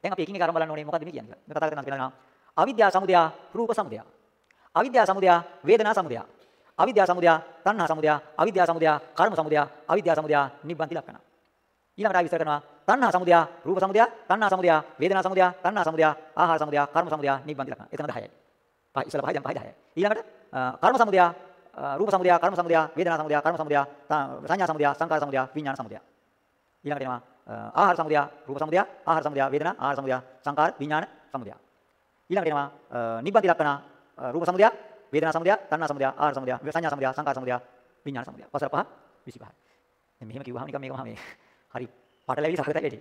Speaker 1: දැන් අපි එකින් එක අරන් බලන්න ඕනේ මොකද්ද මේ කියන්නේ. මේ කතා කරන අපි බලනවා. අවිද්‍යාව සමුදය රූප සමුදය. අවිද්‍යාව සමුදය වේදනා සමුදය. අවිද්‍යාව සමුදය තණ්හා සමුදය. අවිද්‍යාව සමුදය කර්ම සමුදය. අවිද්‍යාව සමුදය නිබ්බන්ති ලක්ෂණ. ඊළඟට ආයි විස්තර කරනවා. තණ්හා සමුදය රූප සමුදය තණ්හා සමුදය වේදනා සමුදය තණ්හා සමුදය ආහාර සමුදය කර්ම සමුදය නිබ්බන්ති ලක්ෂණ. එතන 10යි පහ ඉස්සලා පහයි දැන් පහයි 10යි ඊළඟට කර්ම සමුදය රූප සමුදය කර්ම සමුදය වේදනා සමුදය කර්ම සමුදය සංඥා සමුදය සංකාර සමුදය විඥාන සමුදය. ඊළඟට එනවා ආහාර සමුදය රූප සමුදය ආහාර සමුදය වේදනා ආහාර සමුදය සංකාර විඥාන සමුදය. ඊළඟට එනවා නිබ්බන්ති ලක්ෂණ රූප සමුදය, වේදනා සමුදය, තණ්හා සමුදය, ආහාර සමුදය, සංඥා සමුදය, සංකාර සමුදය, විඥාන සමුදය. වසර පහ 25යි. දැන් මෙහෙම කිව්වහම නිකන් මේක මම මේ හරි පටලැවිලි සහගතයි වැඩි.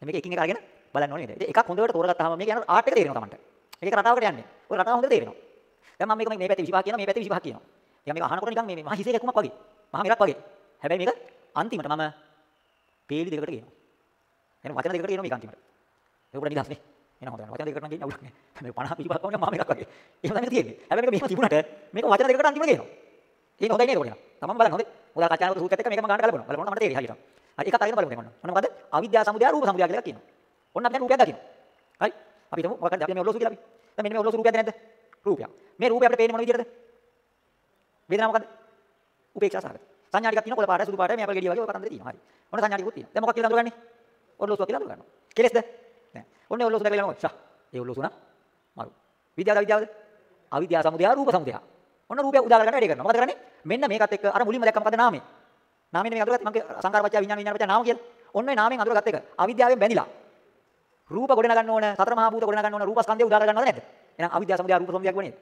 Speaker 1: දැන් මේක එකින් එක අරගෙන බලන්න ඕනේ නේද? එකක් හොඳට තෝරගත්තාම මේක යන ආර්ට් එක තේරෙනවා Tamanට. මේක රටාවකට යන්නේ. ඔය රටාව හොඳට තේරෙනවා. දැන් මම මේක මේ පැත්තේ 25 කියනවා මේ පැත්තේ 25 කියනවා. නිකන් මේක අහනකොට නිකන් මේ මහ හිසේ කැකුමක් වගේ. මහ මිරක් වගේ. හැබැයි මේක අන්තිමට මම පේලි දෙකකට කියනවා. එන වචන දෙකකට කියනවා මේක අන්තිමට. ඒක උඩ නිදහස් නේ. එන හොඳයි. වචන දෙකකට නම් කියන්නේ අවුලක් නෑ. මේ 50 පිටිපස්සක් වගේ මම එකක් වගේ. එහෙම තමයි තියෙන්නේ. හැබැයි මේක මෙහෙම තිබුණාට මේක වචන දෙකකට අන්තිමට කියනවා. ඒක හොඳයි නේද කොටිනා? තමන් බලන්න හොඳේ. උදා කච්චානක සූත්‍රයත් එක්ක මේකම ගන්න ගලපනවා. බලන්න මට තේරෙයි හරියට. හරි එකක් අරගෙන බලමු දැන් ඔන්න. ඔන්න මොකද? අවිද්‍යා සමුදය රූප සමුදය කියලා කියනවා. ඔන්න අපි දැන් රූපයක් දකිනවා. හරි. අපි හිතමු මොකක්ද අපි මේ ඔලෝසු කියලා අපි. දැන් මෙන්න මේ ඔලෝසු රූපයක්ද නැද්ද? රූපයක්. මේ රූපය අපිට පේන්නේ මොන විදිහටද? වේදනාව මොකද්ද? උපේක්ෂා සහගත. සංඥා ටිකක් තියෙනවා කොළ පාටයි සුදු පාටයි මේ අපල ගෙඩිය වගේ ඔය කතන්දරේ තියෙනවා. හරි. ඔන්න සංඥා ටිකකුත් තියෙනවා. දැන් මොකක් කියලා අඳුරගන්නේ? ඔලෝසුව කියලා අඳුරගන්නවා. කෙලස්ද? නෑ. ඔන්න ඔලෝසුව දැකලා යනවා. ෂා. ඒ ඔල්ලෝසු නම් මරු. විද්‍යාවද විද්‍යාවද? අවිද්‍යාව සමුදය රූප සමුදය. ඔන්න රූපය උදා කරගන්න වැඩේ කරනවා. මොකද කරන්නේ? මෙන්න මේකත් එක්ක අර මුලින්ම දැක්ක මොකද නාමය? නාමයෙන් මේ අඳුරගත්තේ මගේ සංකාරපච්චය විඥාන විඥානපච්චය නාම කියලා. ඔන්න ඒ නාමයෙන් අඳුරගත්ත එක අවිද්‍යාවෙන් බැඳිලා. රූප ගොඩ නගන්න ඕන, සතර මහා භූත ගොඩ නගන්න ඕන, රූපස්කන්ධය උදා කරගන්නවද නැද්ද? එහෙනම් අවිද්‍යාව සමුදය රූප සමුදයක් වෙන්නේ.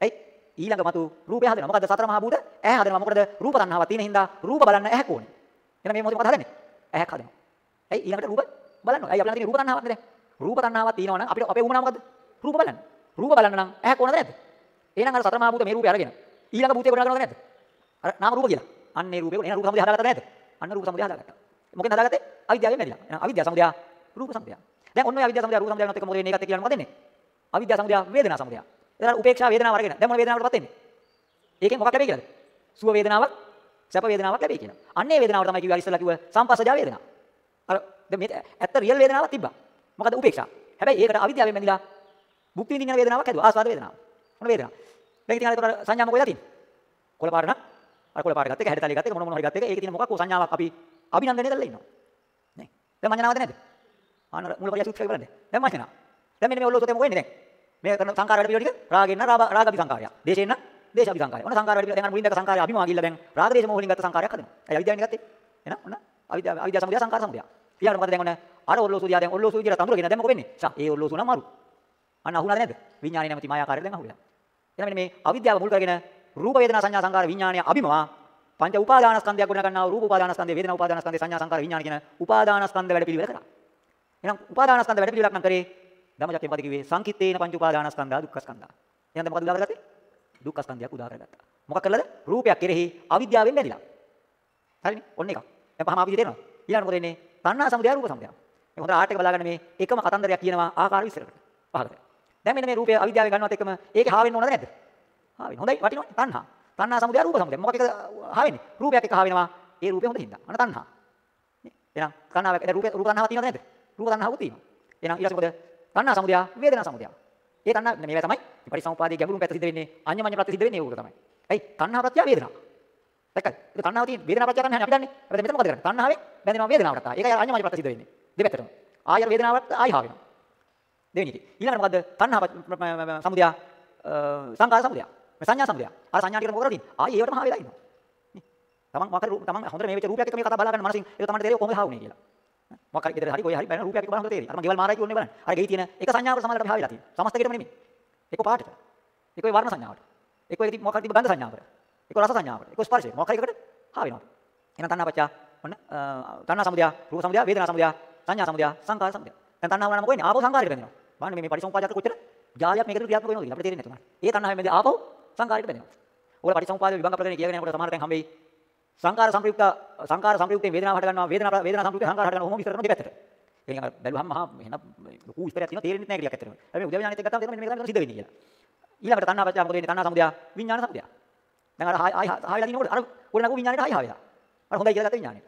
Speaker 1: ඇයි? ඊළඟ මතු රූපය හදනවා. මොකද සතර මහා භූත ඇහැ හදනවා. මොකද රූප තණ්හාවක් තියෙන හින්දා රූප බලන්න ඇහැක් ඕනේ. එහෙනම් මේ මොකද මොකද හදන්නේ? ඇහැක් හදනවා. ඇයි ඊළඟට රූප බලන්න ඕනේ. ඇයි අපිට තියෙන රූප තණ්හාවක් නේද? රූප තණ්හාවක් තියෙනවා නම් අපිට අපේ උමනා මොකද්ද? රූප බලන්න. රූප බලන්න නම් ඇහැක් ඕනද නැද්ද? එහෙනම් අර සතර මහා භූත මේ රූපය අරගෙන ඊළඟ භූතය ගොඩ නගනවද නැද්ද? අර නාම රූප කියලා. අන්න ඒ රූපේ එහෙනම් රූප සමුදය හදාගත්තා නැද්ද? අන්න රූප සමුදය හදාගත්තා. මොකෙන්ද හදාගත්තේ? අවිද්‍යාවෙන් බැඳිලා. එහෙනම් අවිද්‍යාව සමුදය රූප සමුදය. දැන් ඔන්න ඔය අවිද්‍යාව සමුදය රූප සමුදයනත් එක්ක මොකද වෙන්නේ? ඒකත් එක්ක කියන්න මොකද වෙන්නේ? අවිද්‍යාව සමුදය වේදනා සමුදය. එතන උපේක්ෂා වේදනාව අරගෙන දැන් මොන වේදනාවකටපත් වෙන්නේ? ඒකෙන් මොකක් ලැබෙයි කියලාද? සුව වේදනාවක්, සැප වේදනාවක් ලැබෙයි කියනවා. අන්න ඒ වේදනාවට තමයි කිව්වා ඉස්සෙල්ලා කිව්ව සංපස්සජා වේදනාව. අර දැන් මේ ඇත්ත රියල් වේදනාවක් තිබ්බා. මොකද උපේක්ෂා. හැබැයි ඒකට අවිද්‍යාවෙන් බැඳිලා භුක්ති විඳින වේදනාවක් හැදුවා. ආස්වාද වේදනාව. මොන වේදනාව? දැන් ඉතින් අර සංඥා මොකද තියෙන්නේ? කොළ පාට නම් අර කොළ පාට ගත්ත එක හැඩතලේ ගත්ත එක මොන මොන හරි ගත්ත එක ඒකේ තියෙන මොකක් සංඥාවක් අපි අභිනන්දනය කරලා ඉන්නවා. නේ. දැන් මඤ්ඤණාවද නැද්ද? ආන මූලපරිය සූත්‍රය බලන්න. දැන් මඤ්ඤණා. දැන් මෙන්න මේ ඔල්ලෝසතේ මොකෙ ඉන්නේ දැන්? මේ කරන සංකාර වැඩ පිළිවෙල ටික රාගෙන්න රාගපි සංකාරය. දේශේන්න දේශාපි සංකාරය. ඔන්න සංකාර වැඩ පිළිවෙල දැන් අර මුලින් දැක්ක සංකාරය අභිමවා ගිල්ල දැන් රාග දේශ මොහොලින් ගත්ත සංකාරයක් හදනවා. ඇයි අවිද්‍යාවෙන් ගත්තේ? එහෙනම් ඔන්න අවිද්‍යාව අවිද්‍යාව සමුදය සංකාර සමුදය. ඊළඟට මොකද දැන් ඔන්න අර ඔල්ලෝසු දිහා දැන් ඔල්ලෝසු විදියට තඳුරගෙන දැන් මොකෙ වෙන්නේ? සා ඒ ඔල්ලෝසු නම් මරු. අන්න අහුණාද නැද්ද? විඥානේ නැමැති මායාකාරයට දැන් අහුවෙලා. එහෙනම් මෙන්න මේ අවිද්‍යාව මුල් කරගෙන රූප වේදනා සංඥා සංකාර විඥානය අභිමවා පංච උපාදානස්කන්ධයක් ගොඩ ගන්නා රූප උපාදානස්කන්ධය වේදනා උපාදානස්කන්ධය සංඥා සංකාර විඥාන කියන උපාදානස්කන්ධ වැඩ පිළිවෙල කරා. එහෙනම් උපාදානස්කන්ධ වැඩ පිළිවෙලක් නම් කරේ ධම්මචක්කේ මොකද කිව්වේ සංකිට්ඨේන පංච උපාදානස්කන්ධා දුක්ඛස්කන්ධා. එහෙනම් දැන් මොකද උදා කරගත්තේ? දුක්ඛස්කන්ධයක් උදා කරගත්තා. මොකක් කළාද? රූපයක් කෙරෙහි අවිද්‍යාවෙන් බැඳිලා. හරිනේ? ඔන්න එක. දැන් පහම අපි තේරෙනවා. ඊළඟට මොකද වෙන්නේ? තණ්හා සමුදය රූප සමුදය. මේ හොඳ ආර්ට් එක බලාගන්න මේ එකම කතන්දරයක් කියනවා ආකාර විස්තරකට. පහකට. දැන් මෙන්න මේ රූපය අවිද්‍යාවෙන් ගන්නවත් එක්කම ඒකේ හා වෙන්න ඕනද නැද්ද? හා වෙන්න. හොඳයි වටිනවා. තණ්හා. තණ්හා සමුදය රූප සමුදය. මොකක් එක හා වෙන්නේ? රූපයක් එක හා වෙනවා. ඒ රූපය හොඳ හින්දා. අන්න තණ්හා. නේ. එහෙනම් තණ්හාවක් දැන් රූපේ රූප තණ්හාවක් තියෙනවද නැද්ද? රූප තණ්හාවක් තියෙනවා. එහෙනම් ඊළඟට මොකද? තණ්හා සමුදය වේදනා සමුදය. ඒ තණ්හා මේවා තමයි පරිසම්පාදයේ ගැඹුරුම පැත්ත සිද්ධ වෙන්නේ. අඤ්ඤමඤ්ඤ ප්‍රත්‍ය සිද්ධ වෙන්නේ ඒක තමයි. ඇයි? තණ්හා ප්‍රත්‍ය වේදනා. දැක්කද? ඒක තණ්හාව තියෙන වේදනා ප්‍රත්‍ය කරන්නේ අපි දන්නේ. හැබැයි මෙතන මොකද කරන්නේ? තණ්හාවෙන් බැඳෙනවා වේදනාවට. ඒකයි අඤ්ඤමඤ්ඤ ප්‍රත්‍ය සිද්ධ වෙන්නේ. දෙපැත්තටම. ආයර වේදනාවට ආයි හා වෙනවා. දෙවෙනි එක. ඊළඟට මොකද්ද? තණ්හා සමුදය සංකාර සමුදය. මේ සංඥා සමුදය. අර සංඥා ටිකට මොකද කරන්නේ? ආයි ඒවටම හා වෙලා ඉන්නවා. නේ. තමන් මොකද තමන් හොඳට මේ වෙච්ච රූපයක් එක මේ කතා බලා ගන්න මනසින් ඒක තමයි තේරෙන්නේ කොහොමද හා වුනේ කියලා. මොකක් හරි ගෙදර හරි කොයි හරි බලන රූපයක් එක බලන හොඳට තේරෙයි. අර මම ගෙවල් මාරයි කියන්නේ බලන්න. අර ගෙයි තියෙන එක සංඥාවකට සමානකට අපි හා වෙලා තියෙනවා. සමස්ත ගෙටම නෙමෙයි. ඒක පාටට. ඒක ඔය වර්ණ සංඥාවට. ඒක ඔය මොකක් හරි තිබ්බ ගන්ධ සංඥාවට. ඒක රස සංඥාවට. ඒක ස්පර්ශය. මොකක් හරි එකකට හා වෙනවා. එහෙනම් තණ්හා පච්චා ඔන්න තණ්හා සමුදය, රූප සමුදය, වේදනා සමුදය, සංඥා සමුදය, සංකාර සමුදය. දැන් තණ්හා වුණා නම් මොකද වෙන්නේ? ආපෝ සංකාරයකට බැඳෙනවා. බලන්න මේ මේ පරිසම්පාදයට කොච්චර ජාලයක් මේකට ක්‍රියාත්මක වෙනවද කියලා අපිට තේරෙන්නේ නැතුණා. ඒ තණ්හාවෙන් මේ ආපෝ සංකාරයකට බැඳෙනවා. ඕල පරිසම්පාද විභංග ප්‍රකරණේ කියගෙන යනකොට සමහර තැන් හම්බෙයි. සංකාර සංප්‍රයුක්ත සංකාර සංප්‍රයුක්තයෙන් වේදනාව හට ගන්නවා වේදනා වේදනා සංප්‍රයුක්ත සංකාර හට ගන්නවා කොහොම විස්තර කරනවා දෙපැත්තට. ඒකෙන් අර බැලුවහම මහා එහෙනම් ලොකු විස්තරයක් තියෙනවා තේරෙන්නේ නැහැ කියලා ඇත්තටම. හැබැයි උදේ ඥානෙත් එක්ක ගත්තාම තේරෙන්නේ මේක තමයි සිද්ධ වෙන්නේ කියලා. ඊළඟට තණ්හා පත්‍ය මොකද වෙන්නේ? තණ්හා සමුදය විඥාන සමුදය. දැන් අර ආයි ආයි වෙලා දිනකොට අර ගොඩනගු විඥානෙට ආයි ආ වෙලා. අර හොඳයි කියලා ගත්ත විඥානෙ.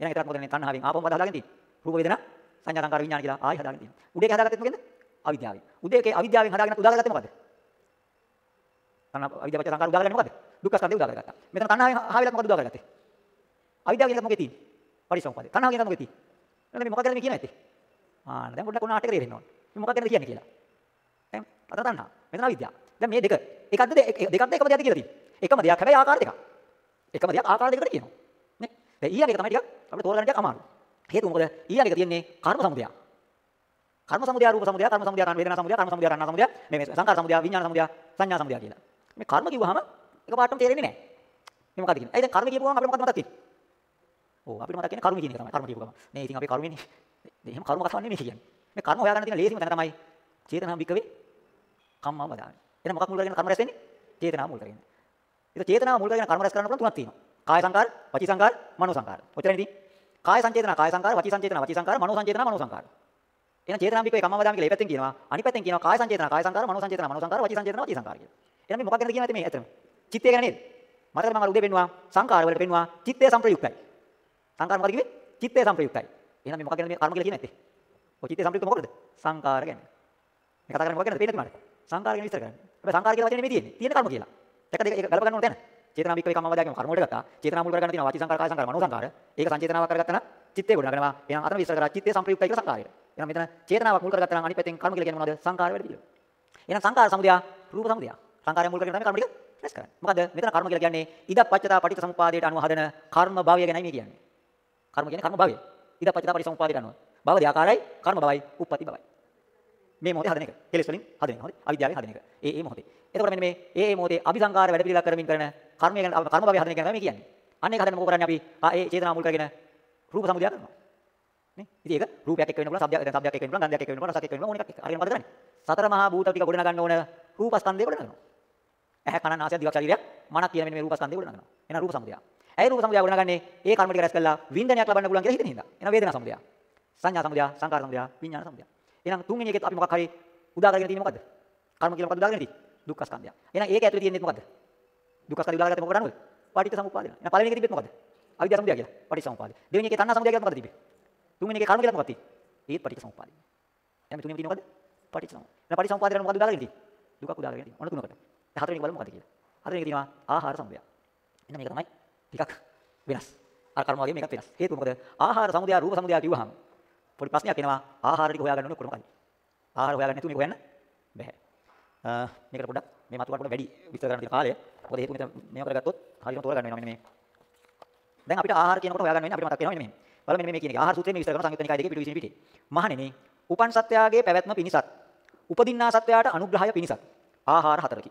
Speaker 1: එහෙනම් ඒතරත් මොකද වෙන්නේ? තණ්හාවෙන් ආපොම පද හදාගෙන තියෙන්නේ. රූප වේදනා සංඥා සංකාර විඥාන කියලා ආයි හදාගෙන තියෙනවා. උඩේක හදාගත්තේ මොකෙන්ද? අවිද්‍යාවෙන්. උදේකේ අවිද්‍යාවෙන් හදාගෙන උදාගත්තේ මොකද? තණ්හා අවිද්‍යාව පත්‍ය සංකාර උදාගන්නේ මොකද? දුක්ඛ ස්කන්ධය උදාගත්තා. මෙතන තණ්හාවෙන් ආ වෙලා මොකද උදාගත්තේ? අවිද්‍යාව කියන මොකද තියෙන්නේ? පරිසම්පාදේ. තණ්හාව කියන මොකද තියෙන්නේ? එහෙනම් මේ මොකක්ද මේ කියන ඇත්තේ? ආ දැන් පොඩ්ඩක් උනාට එක තේරෙන්න ඕන. මේ මොකක්ද කියන්නේ කියලා. දැන් අත තණ්හා. මෙතන අවිද්‍යාව. දැන් මේ දෙක එකක්ද දෙකක්ද එකම දෙයක්ද කියලා තියෙන්නේ. එකම දෙයක් හැබැයි ආකාර දෙකක්. එකම දෙයක් ආකාර දෙකකට කියනවා. නේ? දැන් ඊළඟ එක තමයි ටිකක් අපිට තෝරගන්න ටිකක් අමාරුයි. හේතුව මොකද? ඊළඟ එක තියෙන්නේ කර්ම සමුදය. කර්ම සමුදය රූප සමුදය කර්ම සමුදය කර්ම වේදනා සමුදය කර්ම සමුදය රණ්ණා සමුදය මේ මේ සංකාර සමුදය විඥාන සමුදය සංඥා සමුදය කියලා. මේ කර්ම කිව්වහම එකපාරටම තේරෙන්නේ නැහැ. මේ මොකක්ද කියන්නේ? ඒ දැන් කර්ම කියපු ගමන් අපිට මොකක්ද මතක් තියෙන්නේ? ඔව් අපිට මතක් කියන්නේ කර්ම කියන එක තමයි. කර්ම කියපු ගමන්. නේ ඉතින් අපේ කර්මෙන්නේ. එහෙම කර්ම කතාවක් නෙමෙයි කියන්නේ. මේ කර්ම හොයාගන්න තියෙන ලේසිම තැන තමයි චේතනා විකවේ කම්මා වදාන. එහෙනම් මොකක් මුල් කරගෙන කර්ම රැස් වෙන්නේ? චේතනා මුල් කරගෙන. ඒක චේතනාව මුල් කරගෙන කර්ම රැස් කරන්න පුළුවන් තුනක් තියෙනවා. කාය සංකාර, වචී සංකාර, මනෝ සංකාර. ඔච්චරනේ ඉතින්. කාය සංචේතනා, කාය සංකාර, වචී සංචේතනා, වචී සංකාර, මනෝ සංචේතනා, මනෝ සංකාර. එහෙනම් චේතනා විකවේ කම්මා වදාන කියලා මේ පැත්තෙන් කියනවා. අනිත් පැත්තෙන් කියනවා කාය සංචේතනා, කාය සංකාර, මනෝ සංචේතනා, මනෝ සංකාර, වචී සංචේතනා, වචී සංකාර කියලා. එහෙනම් මේ මොකක් ගැනද කියනවාද මේ ඇත්තම? චිත්තය ගැන නේද? මතකද මම අර උදේ පෙන්නවා සංකාර වලට පෙන්නවා චිත්තය සංප්‍රයුක්තයි. සංකාර මොකද කිව්වේ? චිත්තය සංප්‍රයුක්තයි. එහෙනම් මේ මොකක් ගැනද මේ කර්ම කියලා කියන්නේ නැත්තේ? ඔය චිත්තය සංප්‍රයුක්ත මොකටද? සංකාර ගැන. මේ කතා කරන්නේ මොකක් ගැනද? පේන්නේ නැති මාට. සංකාර ගැන විස්තර කරන්නේ. හැබැයි සංකාර කියලා වචනේ නෙමෙයි තියෙන්නේ. තියෙන කර්ම කියලා. එක දෙක ගලප ගන්න ඕන තැන. චේතනා වික්‍රේ කම්මවදා කියන කර්ම වලට ගත්තා. චේතනා මුල් කරගෙන තියෙනවා වාචි සංකාර, කාය සංකාර, මනෝ සංකාර. ඒක සංචේතනාවක් කරගත්තා නම් චිත්තේ ගොඩනගනවා. එහෙනම් අතන විස්තර කරා චිත්තේ සංප්‍රයුක්තයි කියලා සංකාරයට. එහෙනම් මෙතන චේතනාවක් මුල් කරගත්තා නම් අනිත් පැත්තෙන් කර්ම කියලා කියන්නේ මොනවද? සංකාර වැඩ පිළිවෙල. එහෙනම් සංකාර සමුදය රූප සමුදය. සංකාරය මුල් කරගෙන තමයි කර්ම ටික රැස් කරන්නේ. මොකද මෙතන කර්ම කියලා කියන්නේ ඉදප්පච්චතා පටිච්ච සමුප්පාදයට අනුව හදන කර්ම භවය ගැනයි මේ කියන්නේ. කර්ම කියන්නේ කර්ම භවය. ඉදප්පච්චතා පටිච්ච සමුප්පාදයට අනුව. භව දෙආකාරයි කර්ම භවයි උප්පත්ති භවයි. මේ මොහොතේ හදන එක. කෙලෙස් වලින් හදන එක. හරි? අවිද්‍යාවෙන් හදන එක. ඒ ඒ මොහොතේ. එතකොට මෙන්න මේ ඒ ඒ මොහොතේ අபிසංකාර වැඩ පිළිවෙලක් කරමින් කරන කර්මය ගැන කර්ම භවය හදන එක ගැන මේ කියන්නේ. අන්න ඒක හදන්න මොකෝ කරන්නේ අපි? ආ ඒ චේතනා මුල් කරගෙන රූප සමුදය කරනවා. නේ? ඉතින් ඒක රූපයක් එක්ක වෙන්න පුළුවන්, ශබ්දයක් දැන් ශබ්දයක් එක්ක වෙන්න පුළුවන්, ගන්ධයක් එක්ක වෙන්න පුළුවන්, රසයක් එක්ක වෙන්න පුළුවන්, ඕන එකක් එක්ක. හරියට මොකද කරන්නේ? සතර මහා භූත ටික ගොඩ නගන්න ඕන රූපස්කන්ධය ගොඩ නගනවා. ඇහැ කන නාසය දිවක් ශරීරයක් මනක් කියන මෙන්න මේ රූපස්කන්ධය ගොඩ නගනවා. එහෙනම් රූප සමුදය. ඇයි රූප සමුදය ගොඩ නගන්නේ? ඒ කර්ම ටික රැස් කළා වින්දනයක් ලබන්න පුළුවන් කියලා හිතෙන හින්දා. එහෙනම් වේදනා සමුදය. සංඥා සමුදය, සංකාර සමුදය, විඥාන සමුදය. එහෙනම් තුන්වෙනි එකෙත් අපි මොකක් හරි උදා කරගෙන තියෙන්නේ මොකද්ද? කර්ම කියලා මොකද්ද උදා කරගෙන තියෙන්නේ? දුක්ඛ ස්කන්ධය. එහෙනම් ඒක ඇතුලේ තියෙන්නේ මොකද්ද? දුක්ඛ ස්කන්ධය උදා කරගත්තේ මොකද කරන්නේ? පටිච්ච සමුප්පාදය. එහෙනම් පළවෙනි එකේ තිබෙත් මොකද්ද? අවිද්‍යා සමුදය කියලා. පටිච්ච සමුප්පාදය. දෙවෙනි එකේ තණ්හා සමුදය කියලා මොකද්ද තිබෙන්නේ? තුන්වෙනි එකේ කර්ම කියලා මොකක්ද තියෙන්නේ? ඒත් පටිච්ච සමුප්පාදය. එහෙනම් මේ තුනෙම තියෙන්නේ මොකද්ද? පටිච්ච සමුප්පාදය. එහෙනම් පටිච්ච සමුප්පාදයට මොකද්ද උදා කරගෙන තියෙන්නේ? දුක උදා කරගෙන තියෙන්නේ. ඔන්න තුනකට. දැන් හතරවෙනි එක බලමු මොකද්ද කියලා. හතරවෙනි එක තියෙනවා ආහාර සමුදය. එහෙනම් මේක තමයි ටිකක් වෙනස්. අර කර්ම වගේ මේකත් වෙනස්. හේතුව මොකද? ආහාර සමුදය රූප සමුදය කිව්වහම පොඩි ප්‍රශ්නයක් එනවා. ආහාර ටික හොයාගන්න ඕනේ කොහොමද? ආහාර හොයාගන්න නැතුව මේක හොයන්න බැහැ. මේකට පොඩ්ඩක් මේ මතුවට පොඩ්ඩක් වැඩි විස්තර කරන්න තියෙන කාලය. මොකද හේතුව මෙතන මේව කරගත්තොත් හරියටම තෝරගන්න වෙනවා මෙන්න මේ. දැන් අපිට ආහාර කියනකොට හොයාගන්න වෙන්නේ අපිට මතක් වෙනවා මෙන්න මේ. බලන්න මෙන්න මේ කියන එක. ආහාර සූත්‍රයේ විස්තර කරන සංයුත්ත නිකාය දෙකේ පිටු 20 පිටේ. මහණෙනි, උපන් සත්‍යයගේ පැවැත්ම පිණිසත්, උපදින්නා සත්‍යයට අනුග්‍රහය පිණිසත් ආහාර හතරකි.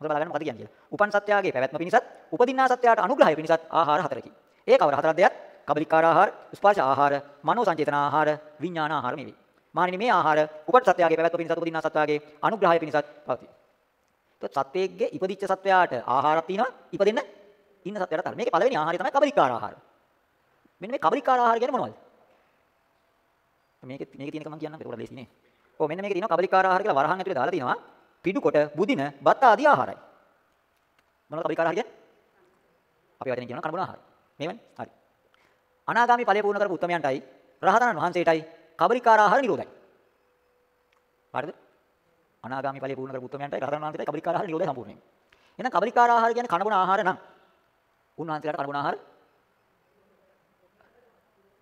Speaker 1: හොඳ බලගන්න මොකද කියන්නේ කියලා. උපන් සත්‍යයගේ පැවැත්ම පිණිසත්, උපදින්නා සත්‍යයට අනුග්‍රහය පිණිසත් ආහාර හතරකි. ඒ කවර හතරක්ද යත්? කබලිකාර ආහාර, ස්පර්ශ ආහාර, මනෝ සංචේතන ආහාර, විඥාන ආහාර මේවි. මානිනි මේ ආහාර උපත් සත්‍යයේ පැවැත්ම පිණිසත් උපදින්නා සත්‍යයේ අනුග්‍රහය පිණිසත් පවතී. ඒත් සත්වයේගේ ඉපදිච්ච සත්වයාට ආහාරක් තියෙනවා ඉපදෙන්න ඉන්න සත්වයාට තමයි. මේකේ පළවෙනි ආහාරය තමයි කබලිකාර ආහාර. මෙන්න මේ කබලිකාර ආහාර කියන්නේ මොනවද? මේකේ මේකේ තියෙනක මම කියන්නම් ඒක ලේසි නේ. ඔව් මෙන්න මේකේ තියෙනවා කබලිකාර ආහාර කියලා වරහන් ඇතුලේ දාලා තියෙනවා. පිඩු කොට, බුදින, බත් ආදී ආහාරයි. මොනවද කබලිකාර ආහාර කියන්නේ? අපි වචනෙන් කියනවා කනබුන ආහාර. මේවනේ. හරි. අනාගාමි ඵලය පූර්ණ කරපු උත්මයන්ටයි රහතන් වහන්සේටයි කබලිකාර ආහාර නිරෝධයි. හරිද? අනාගාමි ඵලය පූර්ණ කරපු උත්මයන්ටයි රහතන් වහන්සේටයි කබලිකාර ආහාර නිරෝධයි සම්පූර්ණයෙන්. එහෙනම් කබලිකාර ආහාර කියන්නේ කනබුන ආහාර නම් උන්වහන්සේලාට කනබුන ආහාර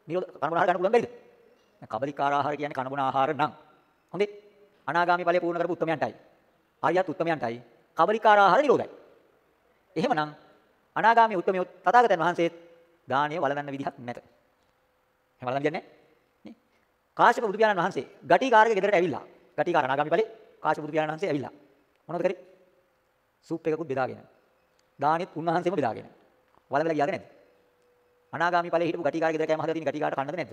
Speaker 1: නිරෝධ කනබුන ආහාර ගන්න පුළුවන් බැරිද? දැන් කබලිකාර ආහාර කියන්නේ කනබුන ආහාර නම් හොඳේ අනාගාමි ඵලය පූර්ණ කරපු උත්මයන්ටයි ආර්යත් උත්මයන්ටයි කබලිකාර ආහාර නිරෝධයි. එහෙමනම් අනාගාමී උත්මයෝ තථාගතයන් වහන්සේත් දානීය වළඳන්න විදිහක් නැත. එහෙම වළඳන්න කියන්නේ නේ? කාශ්‍යප බුදු පියාණන් වහන්සේ ගටිකාරගේ ගෙදරට ඇවිල්ලා. ගටිකාර අනාගාමී ඵලේ කාශ්‍යප බුදු පියාණන් වහන්සේ ඇවිල්ලා. මොනවද කරේ? සූප් එකකුත් බෙදාගෙන. දානෙත් උන්වහන්සේම බෙදාගෙන. වළඳලා ගියාද නැද්ද? අනාගාමී ඵලේ හිටපු ගටිකාරගේ ගෙදර කෑම හදලා තියෙන ගටිකාරට කන්නද නැද්ද?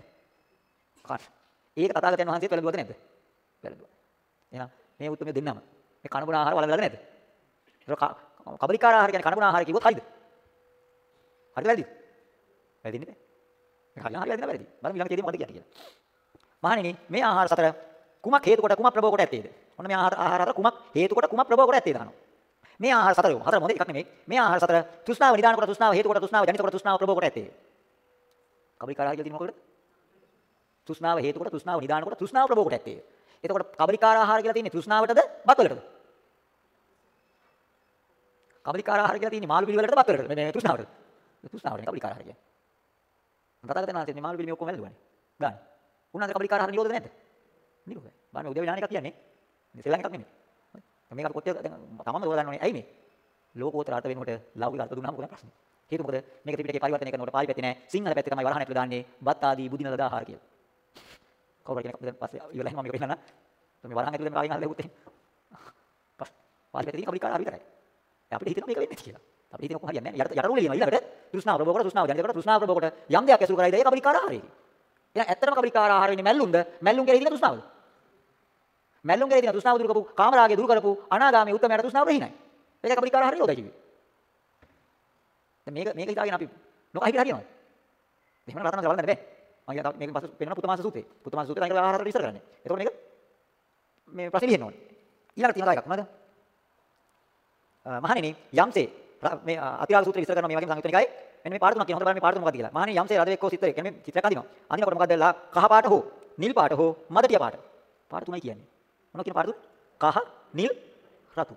Speaker 1: කන්න. ඒක තථාගතයන් වහන්සේත් වැළඳුවද නැද්ද? වැළඳුවා. එහෙනම් මේ උත්මය දෙන්නම මේ කනබුන ආහාර වළඳලාද නැද්ද? ඒක කබලිකාර ආහාර කියන්නේ කනබුන ආහාර කිව්වොත් හරිද? හරිද වැරදිද? වැරදින්නේ නැහැ. මේ හරියම හරි වැරදිලා වැරදි. බලමු ඊළඟ තේදෙම මොකද කියන්නේ කියලා. මහණෙනි මේ ආහාර සතර කුමක් හේතු කොට කුමක් ප්‍රබව කොට ඇත්තේද? ඔන්න මේ ආහාර ආහාර අතර කුමක් හේතු කොට කුමක් ප්‍රබව කොට ඇත්තේද අහනවා. මේ ආහාර සතර හතර මොකද එකක් නෙමෙයි. මේ ආහාර සතර තෘෂ්ණාව නිදාන කොට තෘෂ්ණාව හේතු කොට තෘෂ්ණාව ජනිත කොට තෘෂ්ණාව ප්‍රබව කොට ඇත්තේ. කබලිකාර ආහාර කියලා තියෙන මොකද? තෘෂ්ණාව හේතු කොට තෘෂ්ණාව නිදාන කොට තෘෂ්ණාව ප්‍රබව කොට ඇත්තේ. එතකොට කබලිකාර ආහාර කියලා තියෙන්නේ තෘෂ්ණාවටද බත් වලටද? කබලිකාර ආහාර කියලා තියෙන්නේ මාළු පිළිවෙලටද බත් වලටද? මේ තෘෂ්ණාවටද? තෘෂ්ණාවට කබලිකාර ආහාර කියන්නේ. තථාගතයන් වහන්සේ මේ මාළු පිළිමේ ඔක්කොම වැළඳුවානේ. ගන්න. උන්වහන්සේ කබලිකාර ආහාර නිරෝධද නැද්ද? නිරෝධයි. බලන්න උදේ ඥාන එකක් කියන්නේ. මේ සෙල්ලම් එකක් නෙමෙයි. මේක අපි කොච්චර දැන් තමම තෝරගන්න ඕනේ. ඇයි මේ? ලෝකෝත්තර අර්ථ වෙනකොට ලෞකික අර්ථ දුන්නාම කොහොමද ප්‍රශ්නේ? හේතුව මොකද? මේක ත්‍රිපිටකේ පරිවර්තනය කරනකොට පාලි පැත්තේ නැහැ. සිංහල පැත්තේ තමයි වරහන් ඇතුළේ දාන්නේ බත් ආදී බුදින ලද ආහාර කියලා. කවුරු කෙනෙක් දැන් පස්සේ ඉවරලා මම මේක පෙන්නන්න. මේ වරහන් ඇතුළේ කායින් අහලා ලැබුත් එහෙම. පස් පාලි පැත්තේ තියෙන කබලිකාර ආහාර විතරයි. අපිට හිතෙනවා මේක වෙන්නේ කියලා. අපිට හිතෙනවා හරියන්නේ නැහැ. යට යටරුල ලියනවා ඊළඟට තෘෂ්ණාව ප්‍රබෝධ කොට තෘෂ්ණාව ජනිත කොට තෘෂ්ණාව ප්‍රබෝධ කොට යම් දෙයක් ඇසුරු කරයිද ඒක කබලිකාර ආහාරයයි. එහෙනම් ඇත්තටම කබලිකාර ආහාර වෙන්නේ මැල්ලුම්ද? මැල්ලුම් කියලා හිතන තෘෂ්ණාවද? මැල්ලුම් කියලා හිතන තෘෂ්ණාව දුරු කරපු කාමරාගය දුරු කරපු අනාගාමී උත්තමයට තෘෂ්ණාව රහිනයි. ඒක කබලිකාර ආහාරය නෝදයි කිව්වේ. දැන් මේක මේක හිතාගෙන අපි නොකා හිතලා හරියනවද? එහෙම නම් රතන බලන්න බෑ. මම කියන මේක පස්සේ පෙන්නන පුතමාස සූත්‍රේ. පුතමාස සූත්‍රේ අනික ආහාර හතර විස්තර කරන්නේ. එතකොට මේක මේ ප්‍රශ්නේ ලියන්න ඕනේ. ඊළඟට තියෙනවා එකක් මොනවද? මහණෙනි යම්සේ මේ අතිරාග සූත්‍රය විස්තර කරනවා මේ වගේම සංයුත්ත නිකායේ මෙන්න මේ පාඩ තුනක් කියනවා. හොඳ බලන්න මේ පාඩ තුන මොකක්ද කියලා. මහණෙනි යම්සේ රද එක්කෝ සිත්තර කියන්නේ මේ චිත්‍රයක් අඳිනවා. අඳිනකොට මොකක්ද ලා කහ පාට හෝ නිල් පාට හෝ මදටිය පාට. පාට තුනයි කියන්නේ. මොනවා කියන පාට තුන? කහ නිල් රතු.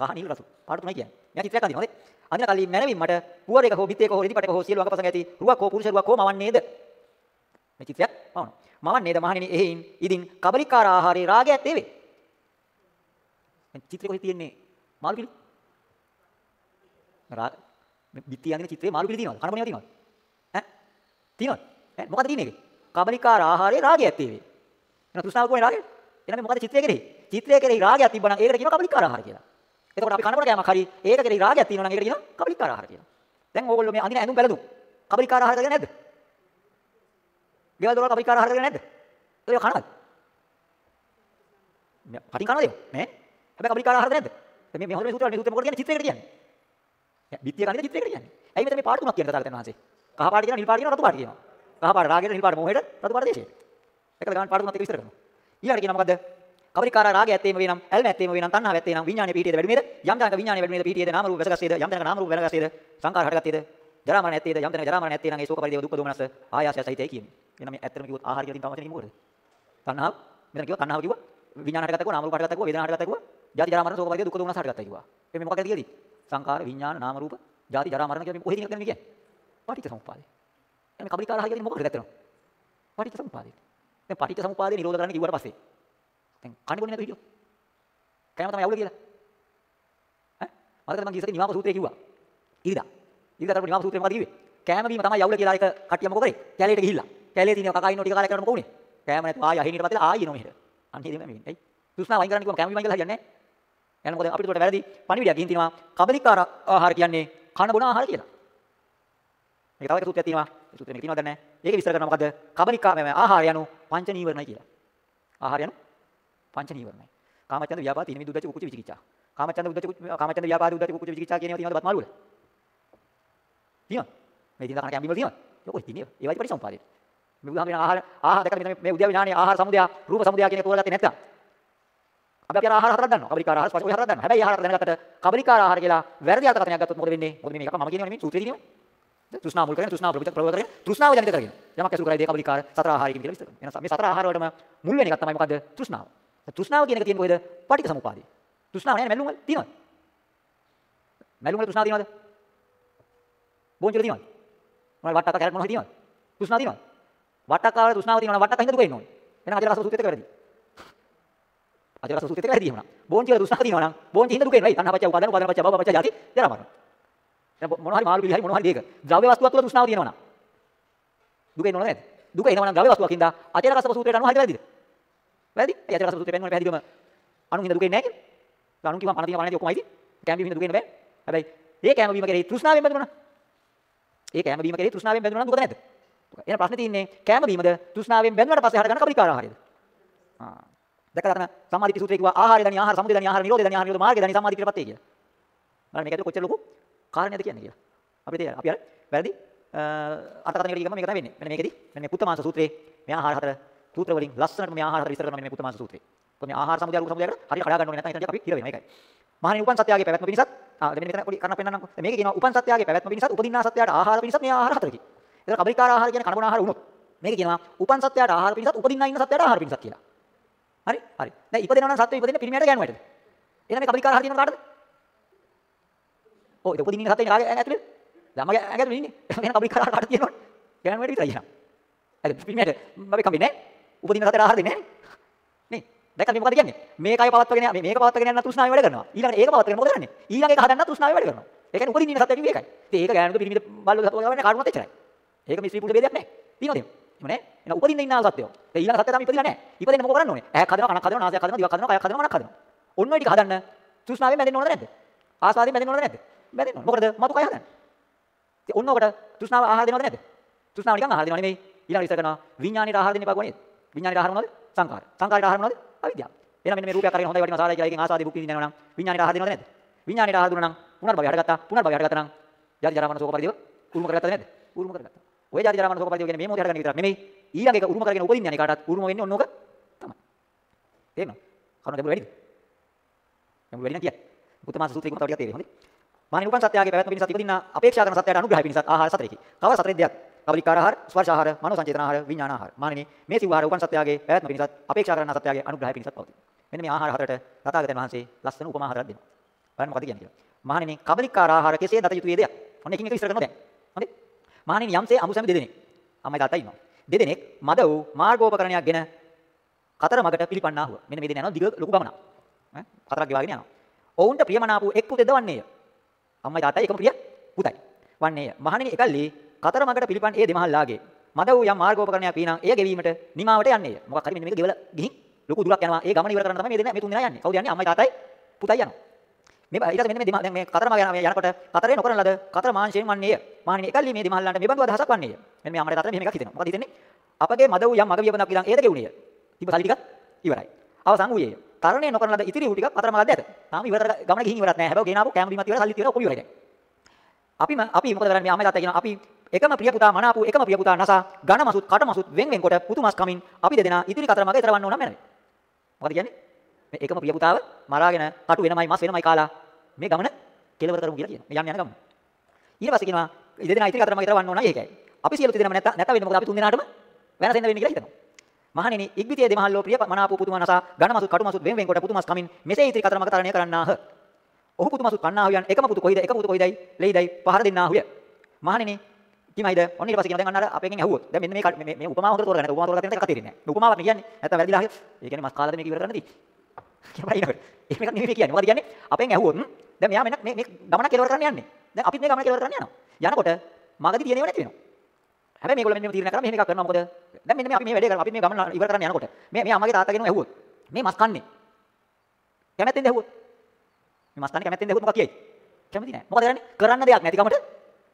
Speaker 1: කහ නිල් රතු. පාට තුනයි කියන්නේ. මෙයා චිත්‍රයක් අඳිනවා. හොඳේ. අඳින කලින් මැනවින් මට පුවරයක හෝ බිත්තේක හෝ රිදිපටක හෝ සියලු අංගපසංග ඇති රුවක් හෝ පුරුෂ රුවක් හෝ මවන්නේද? මේ චිත්‍රයක් පවනවා. මවන්නේද මහණෙනි එහෙයින් ඉදින් කබලිකාර ආහාරයේ රාගයක් තේවේ. මේ චිත්‍රය කොහෙද තියෙන්නේ? මාළු පිළි. රාග මේ බිත්තිය අඳින චිත්‍රේ මාළු පිළි තියෙනවද? කන බොනියව තියෙනවද? ඈ? තියෙනවද? ඈ මොකද තියෙන්නේ ඒකේ? කබලිකාර ආහාරයේ රාගයක් තේවේ. එහෙනම් තෘෂ්ණාව කොහේ රාගය? එහෙනම් මේ මොකද චිත්‍රය කෙරෙහි? චිත්‍රය කෙරෙහි රාගයක් තිබ්බනම් ඒකට කියනවා කබලිකාර ආහාර කියලා. එතකොට අපි කනකොට කෑමක් හරි ඒක කෙරෙහි රාගයක් තියෙනවා නම් ඒකට කියනවා කබලිකාර ආහාර කියලා. දැන් ඕගොල්ලෝ මේ අඳින ඇඳුම් පැළඳුම් කබලිකාර ආහාර කරගෙන නැද්ද? ගෙවල් දොරවල් කබලිකාර ආහාර කරගෙන නැද්ද? ඒක කනවද? කටින් කනවද ඒක? නෑ. හැබැයි කබලිකාර ආහාරද නැද්ද? මේ මේ හොඳ මේ සූත්‍රය මේ සූත්‍රය මොකද කියන්නේ චිත්‍රයකට කියන්නේ. බිත්තිය කන්නේ චිත්‍රයකට කියන්නේ. ඇයි මෙතන මේ පාට තුනක් කියන්නේ තථාගතයන් වහන්සේ? කහ පාට කියනවා නිල් පාට කියනවා රතු පාට කියනවා. කහ පාට රාගයට නිල් පාට මොහේට රතු පාට දේශයට. එකද ගන්න පාට තුනක් එක විස්තර කරනවා. ඊළඟට කියනවා මොකද්ද? කවරිකාර රාගය ඇත්තේම වේනම් ඇල්ම ඇත්තේම වේනම් තණ්හාව ඇත්තේනම් විඥානයේ පිහිටියද වැඩිමේද යම් තැනක විඥානයේ වැඩිමේද පිහිටියද නාම රූප වැසගස්සේද යම් තැනක නාම රූප වැසගස්සේද සංකාර හටගත්තේද ජරා මරණ ඇත්තේද යම් තැනක ජරා මරණ ඇත්තේ නම් ඒ ශෝක පරිදේව දුක්ඛ දෝමනස ආයාසය සහිතයි කියන්නේ. එහෙනම් මේ ඇත්තටම කිව්වොත් ආහාර කියලා තියෙන තව වචනේ මොකද? තණ්හාව මෙතන කිව්වා තණ්හාව කිව්වා විඥාන හටගත්තා නාම රූප හටගත්තා කිව්වා වේදනා හටගත්තා කිව්වා ජාති ජරා මරණ ශෝක පරිදේව දුක්ඛ දෝමනස හටගත්තා කිව්වා. මේ මොකක්ද කියලාදී? සංකාර විඥාන නාම රූප ජාති ජරා මරණ කියලා මේ කොහෙද කියන්නේ? පටිච්ච සමුප්පාදේ. එහෙනම් මේ කබලිකාර ආහාර කියන්නේ මොකක්ද ඇත්තටම? පටිච්ච සමුප්පාදේ. දැන් පටිච්ච සමුප්පාදේ නිරෝධ කරන්න කිව්වට පස්සේ දැන් කන්නේ බොන්නේ නැතුව හිටියෝ. කෑම තමයි අවුල කියලා. ඈ මතකද මම ගියසක නිවාප සූත්‍රය කිව්වා. ඉරිදා. ඉරිදා තරපු නිවාප සූත්‍රය මොකද කිව්වේ? කෑම බීම තමයි අවුල කියලා එක කට්ටිය මොකද කරේ? කැලේට ගිහිල්ලා. කැලේ තියෙන කකා ඉන්නෝ ටික කාලයක් කරනකොට මොකෝ උනේ? කෑම නැතුව ආයෙ අහිනීට පස්සේ ආයෙ එනවා මෙහෙට. අන්න ඒ දෙම මෙහෙන්. ඇයි? තෘෂ්ණාව වයින් කරන්න කිව්වම කෑම බීම වයින් කරලා හරියන්නේ නැහැ. යන මොකද අපිට උඩට වැරදි පණිවිඩයක් ගින් තිනවා කබලිකාර ආහාර කියන්නේ කන බොන ආහාර කියලා. මේක තව එක සූත්‍රයක් තියෙනවා. ඒ සූත්‍රෙ මේක තියෙනවද නැහැ? ඒක විස්තර කරනවා මොකද? කබලිකා ආහාර යනු පංච නීවරණයි කියලා. ආහාර යනු පංච නීවරණයි. කාමචන්ද ව්‍යාපාද තීන මිදුද්දච්ච කුකුච විචිකිච්ඡා. කාමචන්ද උද්දච්ච කාමචන්ද ව්‍යාපාද උද්දච්ච කුකුච විචිකිච්ඡා කියන ඒවා තියෙනවද බත් මාළු වල? තියෙනවද? මේ දින කන කැම්බි වල තියෙනවද? ඒක කොයි තියෙන්නේ? ඒවයි පරිසම්පාදේ. මේ බුදුහාම කියන ආහාර ආහාර දැකලා මෙතන මේ උද්‍යාව විඥානයේ ආහාර සමුදය රූප සමුදය කියන එක තෝරගත්තේ නැත්තම් අපි අපි ආහාර හතරක් දන්නවා. කබලිකාර ආහාර ස්පර්ශ ආහාර දන්නවා. හැබැයි ආහාර දැනගත්තට කබලිකාර ආහාර කියලා වැරදි අර්ථකථනයක් ගත්තොත් මොකද වෙන්නේ? මොකද මේ එකක් මම කියනවනේ මේ සූත්‍රයේ තියෙනවනේ. තෘෂ්ණාව මුල් කරගෙන තෘෂ්ණාව ප්‍රවිත ප්‍රවෘත්ත කරගෙන තෘෂ්ණාව ජනිත කරගෙන යමක් ඇසුරු කරයි දේ කබලිකාර සතර ආහාරයකින් කියලා විස්තර කරනවා. එහෙනම් මේ සතර ආහාර වලටම මුල් වෙන එකක් තමයි මොකද්ද? තෘෂ්ණාව. තෘෂ්ණාව කියන එක තියෙන්නේ කොහෙද? පටික සමුපාදේ. තෘෂ්ණාව නෑනේ මැල්ලුම් වල තියෙනවද? මැල්ලුම් වල තෘෂ්ණාව තියෙනවද? බෝංචි වල තියෙනවද? මොනවද වට්ටක්ක කැරක් මොනවද තියෙනවද? තෘෂ්ණාව තියෙනවද? වට්ටක්ක වල තෘෂ්ණාව තියෙනවනම් වට්ටක්ක හින්දා දුක එන්න ඕනේ. එහෙනම් අජරස සූත්‍රෙත් එක වැරදි. අජරස සූත්‍රෙත් එක වැරදි එහෙනම්. බෝංචි වල තෘෂ්ණාව තියෙනවනම් බෝංචි හින්දා දුක එන්නේ. තණ්හා පච්ච උපාදාන උපාදාන පච්ච භව පච්ච ජාති ජරා මරණ. එහෙනම් මොනවා හරි මාළු පිළි හරි මොනවා හරි දෙයක. ද්‍රව්‍ය වස්තුවක් තුළ තෘෂ්ණාව තියෙනවනම් දුක එන්න ඕනේ නැද්ද? දුක එනවනම් ද්‍රව්‍ය වස්තුවක් හින්දා අජරස සූත්‍රයට අනුව හරිද වැරදිද? වැරදි. ඒ අජරස සූත්‍රය පෙන්වන්නේ පැහැදිලිවම අනුන් හින්දා දුක එන්නේ නැහැ කියලා. අනුන් කිව්වම පණ තියෙන පණ නැති ඔක්කොම අයිති. කැම බීම හින්දා දුක එන්න බෑ. හැබැයි ඒ කැම බීම කෙරෙහි තෘෂ්ණාවෙන් බැඳුණා. ඒ කැම බීම කෙරෙහි තෘෂ්ණාවෙන් බැඳුණා නම් දුක නැද්ද? එහෙනම් ප්‍රශ්නේ තියෙන්නේ කැම බීමද තෘෂ්ණාවෙන් බැඳුණාට පස්සේ හටගන්න කබලිකාර ආහාරයද? ආ. දැකලා තමයි සම්මාදිට්ඨි සූත්‍රයේ කිව්වා ආහාරය දනි ආහාර සමුදය දනි ආහාර නිරෝධය දනි ආහාර නිරෝධ මාර්ගය දනි සම්මාදිට්ඨියටපත් වේ කියලා. බලන්න මේක ඇතුලේ කොච්චර ලොකු කාරණේද කියන්නේ කියලා. අපි තේරෙන. අපි අර වැරදි අර්ථකථනයකට ගියම මේක තමයි වෙන්නේ. මෙන්න මේකෙදි මෙන්න මේ පුත්තමාංශ සූත්‍රයේ මේ ආහාර හතර සූත්‍ර වලින් ලස්සනට මේ ආහාර හතර විස්තර කරනවා මේ පුත්තමාංශ සූත්‍රයේ. කොහොම ආහාර සමුදය රූප සමුදයකට හරියට කඩා ගන්න ඕනේ නැත්නම් එතනදී අපි හිර වෙනවා ඒකයි. මහණෙනි උපන් සත්‍යයේ පැවැත්ම පිණිසත් ආ මෙන්න මෙතන පොඩි කරුණක් පෙන්නන්නම්කො. මේක කියනවා උපන් සත්‍යයේ පැවැත්ම පිණිසත් උපදින්නා සත්‍යයට ආහාර පිණිසත් මේ ආහාර හතරකි. ඒතර කබලිකාර ආහාර කියන්නේ කනබුන ආහාර වුණොත් මේක කියනවා උපන් සත්‍යයට ආහාර පිණිසත් උපදින්නා ඉන්න සත්‍යයට ආහාර පිණිසත් කියලා. හරි? හරි. දැන් ඉපදෙනවා නම් සත්‍ය ඉපදෙන්නේ පිරිමියට ගෑනුවටද? එහෙනම් මේ කබලිකාර ආහාර කියනවා කාටද? ඔව් ඒක උපදින්න ඉන්න සත්‍යය කාගේ ඇතුලේද? ළමගේ ඇඟට ඉන්නේ. එහෙනම් කබලිකාර ආහාර කාටද කියනවනේ? ගෑනුවට විතරයි එහෙනම්. හරි පිරිමියට අපි කම්බින්නේ නැහැ. උපදින්න සත්‍යයට ආහාර දෙන්නේ නැහැ. නේ? දැක්කද මේ මොකද කියන්නේ? මේකයි පවත්වගෙන මේ මේක පවත්වගෙන යන තෘෂ්ණාවෙන් වැඩ කරනවා. ඊළඟට ඒක පවත්වගෙන මොකද කරන්නේ? ඊළඟ එක හදන්න තෘෂ්ණාවෙන් වැඩ කරනවා. ඒ කියන්නේ උපදින්න ඉන්න සත්‍ය කිව්වේ ඒකයි. ඉතින් ඒක ගෑනුද පිරිමිද බල්ලෝ සතුව ගවන්නේ කාටුණත් එච්චරයි. ඒක මේ ස්ත්‍රී පුරුෂ ભેදයක් නැහැ. තියෙනවද එහෙම? එහෙම නැහැ. එහෙනම් උපදින්න ඉන්න සත්‍යය. ඒ ඊළඟ සත්‍ය තමයි ඉපදිලා නැහැ. ඉපදෙන්න මොකද කරන්න ඕනේ? ඇහක් හදනවා, කනක් හදනවා, නාසයක් හදනවා, දිවක් හදනවා, කයක් හදනවා, මනක් හදනවා. ඔන්න ඔය ටික හදන්න තෘෂ්ණාවෙන් බැඳෙන්න ඕනද නැද්ද? ආසාවෙන් බැඳෙන්න ඕනද නැද්ද? බැඳෙන්න ඕන. මොකද මතු කය හදන්න. ඉතින් ඔන්න ඔකට තෘෂ්ණාව ආහාර දෙනවද නැද්ද? තෘෂ්ණාව නිකන් ආහාර දෙනව නෙමෙයි. ඊළඟ ඉස්සර කරනවා විඥාණයට ආහාර දෙන්න එපා කොහොමද? විඥාණයට ආහාර මොනවද? සංකාර. සංකාරයට ආහාර මොනවද? අවිද්‍යාව. එහෙනම් මෙන්න මේ රූපයක් අරගෙන හොඳයි වටිනා සාරයි කියලා එකෙන් ආසාදී භුක් විඳින්න යනවා නම් විඥාණයට ආහාර දෙනවද නැද්ද? විඥාණයට ආහාර දුන්නා නම් පුනර්භවය හටගත්තා. පුනර්භවය හටගත්තා නම් ජාති ජරා මරණ ශෝක පරිදේව උරුම කරගත්තද නැද්ද? උරුම කරගත්තා. ඔය ජාති ජරා මරණ ශෝක පරිදේව කියන්නේ මේ මොහොතේ හටගන්න විතරක් නෙමෙයි. ඊළඟ එක උරුම කරගෙන උපදින්න යන කාටත් උරුම වෙන්නේ ඔන්න ඕක තමයි. තේරෙනවද? කරුණ ගැඹුරු වැඩිද? ගැඹුරු වැඩි නම් කියන්න. බුද්ධමාස සූත්‍රයේ කොටව ටිකක් තේරෙයි හොඳේ. මානින උපන් සත්‍යයේ පැවැත්ම පිණිස ඉපදින්න අපේක්ෂා කරන සත්‍යයට අනුග්‍රහය පිණිස ආහාර සතරකි. කව සතරේ දෙයක්. කවලිකාර ආහාර, ස්පර්ශ ආහාර, මනෝ සංචේතන ආහාර, විඥාන ආහාර. මානිනේ මේ සිව් ආහාර උපන් සත්‍යයේ පැවැත්ම පිණිස අපේක්ෂා කරන සත්‍යයේ අනුග්‍රහය පිණිස පවතී. මෙන්න මේ ආහාර හතරට තථාගතයන් වහන්සේ ලස්සන උපමා හතරක් දෙනවා. බලන්න මොකද කියන්නේ කියලා. මහණෙනි කබලිකාර ආහාර කෙසේ දත යුතුයේද? ඔන්න එකින් එක විස්තර කරනවා දැන්. හොඳේ? මහණෙනි යම්සේ අමුසැමි දෙදෙනෙක්. අම්මයි තාත්තයි ඉන්නවා. දෙදෙනෙක් මද වූ මාර්ගෝපකරණයක් ගෙන කතර මගට පිළිපන්නා හුව. මෙන්න මේ දෙන්න යනවා දිග ලොකු ගමනක්. ඈ කතරක් ගෙවාගෙන යනවා. ඔවුන්ට ප්‍රියමනාපු එක් පුතෙද වන්නේය. අම්මයි තාත්තයි එකම ප්‍රිය පුතයි. වන්නේය. මහණෙනි එකල්ලි කතර මගට පිළිපන් ඒ දෙමහල්ලාගේ මද වූ යම් මාර්ගෝපකරණයක් වීනම් එය ගෙවීමට නිමාවට යන්නේය. මොකක් හරි මෙන්න මේක ගෙවලා ගිහින් ලොකු දුරක් යනවා. ඒ ගමන ඉවර කරන්න තමයි මේ දෙන්න මේ තුන් දෙනා යන්නේ. කවුද යන්නේ? අම්මයි තාත්තයි පුතයි යනවා. මේ ඊට මෙන්න මේ දෙමහ දැන් මේ කතර මග යනවා මේ යනකොට කතරේ නොකරන ලද කතර මාංශයෙන් වන්නේය. මහණෙනි එකල්ලි මේ දෙමහල්ලාන්ට මේ බඳු අදහසක් වන්නේය. මෙන්න මේ අම්මට තාත්තට මෙහෙම එකක් හිතෙනවා. මොකද හිතෙන්නේ? අපගේ මද වූ යම් මග වියපනක් විලං ඒද ගෙවුණේය. තිබ්බ සල්ලි ටිකක් ඉවරයි. අවසන් වූයේය. තරණය නොකරන ලද ඉතිරි වූ ටික කතර මගද ඇත. තාම ඉවර ගමන ගිහින් ඉවරත් නැහැ. හැබැයි ගේනාපු කැම බීමත් ඉවර සල්ලිත් ඉවර ඔක්කොම ඉවරයි දැන්. අපිම අපි මොකද කරන්නේ මේ අම්මයි තාත්තයි කියනවා අපි එකම ප්‍රිය පුතා මනාපු එකම ප්‍රිය පුතා නසා ඝන මසුත් කට මසුත් වෙන් වෙන් කොට පුතු මස් කමින් අපි දෙදෙනා ඉදිරි කතර මග ඉතරවන්න ඕන මැනවේ. මොකද කියන්නේ? මේ එකම ප්‍රිය පුතාව මරාගෙන කටු වෙනමයි මස් වෙනමයි කාලා මේ ගමන කෙලවර කරමු කියලා කියනවා. මේ යන්න යන ගමන. ඊට පස්සේ කියනවා දෙදෙනා ඉතිරි කතර මග ඉතරවන්න ඕන ඒකයි. අපි සියලු දෙදෙනාම නැත නැත වෙන්නේ මොකද අපි තුන් දෙනාටම වෙනස් වෙන්න වෙන්නේ කියලා හිතනවා. මහණෙනි ඉක්බිතිය දෙමහල්ලෝ ප්‍රිය මනාපු පුතු මනසා ඝන මසුත් කටු මසුත් වෙන් වෙන් කොට පුතු මස් කමින් මෙසේ ඉතිරි කතර මග තරණය කරන්නාහ. ඔහු පුතු මසුත් කන්නාහුයන් එකම පුතු කොයිද එක පුතු කොයිදයි ලෙයිදයි පහර දෙන්නාහුය. මහණෙනි කිමයිද? ඔන්න ඊට පස්සේ කියනවා දැන් අන්න අර අපෙන් ඇහුවොත්. දැන් මෙන්න මේ මේ මේ උපමාව හොඳට තෝරගන්න. උපමාව තෝරගන්න එක තේරෙන්නේ නැහැ. උපමාවක් නේ කියන්නේ. නැත්තම් වැරදිලා හරියට. ඒ කියන්නේ මස් කාලාද මේක ඉවර කරන්න තියෙන්නේ. කියලා බලනකොට. එහෙම එකක් නෙමෙයි කියන්නේ. මොකද කියන්නේ? අපෙන් ඇහුවොත් දැන් මෙයා මෙන්න මේ මේ ගමනක් කෙලවර කරන්න යන්නේ. දැන් අපිත් මේ ගමන කෙලවර කරන්න යනවා. යනකොට මගදී තියෙනව නැති වෙනවා. හැබැයි මේගොල්ලෝ මෙන්න මේ තීරණ කරලා මෙහෙම එකක් කරනවා. මොකද දැන් මෙන්න මේ අපි මේ වැඩේ කරලා අපි මේ ගමන ඉවර කරන්න යනකොට මේ මේ අම්මගේ තාත්තාගෙනම ඇහුවොත් මේ මස් කන්නේ. කැමැත්තෙන්ද ඇහුවොත්. මේ මස් කන්නේ කැමැත්තෙන්ද ඇහුවොත් මොකක් කියයි? කැමති නැහැ. මොකද කරන්නේ? කරන්න දෙයක් නැති කමට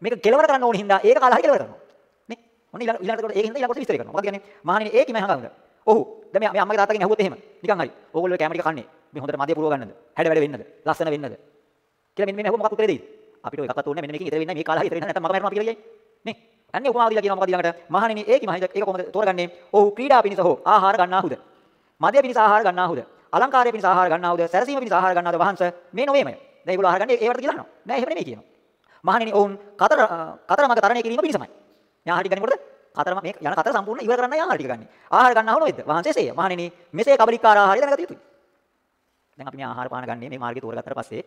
Speaker 1: මේක කෙලවර කරන්න ඕන හින්දා ඒක කාලා හරි කෙලවර කරනවා. ඔන්න ඊළඟ ඊළඟට ඒක හින්දා ඊළඟට විස්තර කරනවා. මොකද කියන්නේ මහණෙනි ඒ කිම හංගාවද? ඔව්. දැන් මේ අම්මගේ තාත්තගෙන් ඇහුවොත් එහෙම. නිකන් හරි. ඕගොල්ලෝ කැමරි ටික කන්නේ. මේ හොඳට මදිය පුරව ගන්නද? හැඩ වැඩ වෙන්නද? ලස්සන වෙන්නද? කියලා මෙන්න මේ ඇහුව මොකක් උත්තරේ දෙයිද? අපිට ඔය එකක්වත් ඕනේ මෙන්න මේකෙන් ඉතර වෙන්නේ මේ කාලා හරි ඉතර වෙන්නේ නැත්නම් මග මැරෙනවා කියලා කියයි. නේ? අන්නේ උපමාව දීලා කියනවා මොකද ඊළඟට මහණෙනි ඒ කිම හංග ඒක කොහොමද තෝරගන්නේ? ඔව් ක්‍රීඩා පිණිස හෝ ආහාර ගන්නාහුද? මදිය පිණිස ආහාර ගන්නාහුද? අලංකාරය පිණිස ආහාර ගන්නාහුද? සැරසීම පිණිස ආහාර ගන්නාහුද වහන්ස මේ නොවේමය. දැන් ඒගොල්ලෝ ආහාර ගන්නේ ඒවට කියලා අහනවා. නෑ එහෙම නෙමෙයි කියනවා. මහණෙනි ඔවුන් කතර කතර මග තරණය කිරීම පිණිසමයි. යා හරි ගන්නේ මොකද? කතරම මේ යන කතර සම්පූර්ණ ඉවර කරන්න ආහාර ටික ගන්න. ආහාර ගන්නව නේද? වහන්සේසේ. මහණෙනි මෙසේ කබලිකාර ආහාරය දැනගත යුතුයි. දැන් අපි මේ ආහාර පාන ගන්නේ මේ මාර්ගය තෝරගත්තට පස්සේ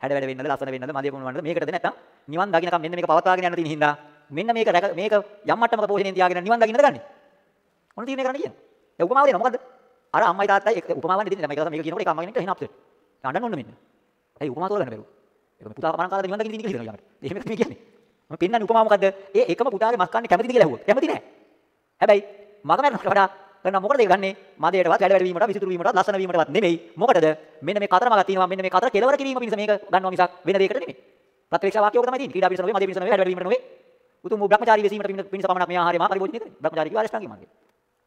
Speaker 1: හැඩ වැඩ වෙන්නද ලස්සන වෙන්නද මදිය පුණවන්නද මේකටද නැත්නම් නිවන් දකින්නකම් මෙන්න මේක පවත්වාගෙන යන්න තියෙන හින්දා මෙන්න මේක මේක යම් මට්ටමක පෝෂණයෙන් තියාගෙන නිවන් දකින්නද ගන්නෙ. මොන තීරණය කරන්න කියන්නේ? ඒ උපමාව දෙනවා මොකද්ද? අර අම්මයි තාත්තයි උපමාවක් දෙන්නේ මේක මේක කියනකොට ඒක අම්මගෙන් එක්ක හිනාප්ත වෙනවා. අඬන්න ඕන මෙන්න. ඇයි උපමාව තෝරගන්න බැරුව? ඒක මේ පුතා කමන කාලේ නිවන් දකින්න ඉන්නේ කියලා හිතනවා ඊළඟට. එහෙම මේ කියන්නේ. මම පෙන්නන්නේ උපමාව මොකද්ද? ඒ එකම පුතාගේ මස් කන්නේ කැමතිද කියලා ඇහුවොත්. කැමති නෑ. හැබැයි මග මරනකට වඩා කරන මොකටද ඒක ගන්නෙ? මදයටවත් වැඩ වැඩ වීමට විසිතුරු වීමටවත් ලස්සන වීමටවත් නෙමෙයි. මොකටද? මෙන්න මේ කතර මගක් තියෙනවා. මෙන්න මේ කතර කෙලවර කිරීම පිණිස මේක ගන්නවා මිසක් වෙන දෙයකට නෙමෙයි. ප්‍රත්‍යක්ෂ වාක්‍යයක තමයි තියෙන්නේ. ක්‍රීඩා පිණිස නෙමෙයි, මදේ පිණිස නෙමෙයි, වැඩ වැඩ වීමට නෙමෙයි. උතුම් බ්‍රහ්මචාරී වෙසීමට පිණිස පමණක් මේ ආහාරය මා පරිභෝජනය කරන්නේ. බ්‍රහ්මචාරී කිව්වා අරිෂ්ඨාංගික මාර්ගය.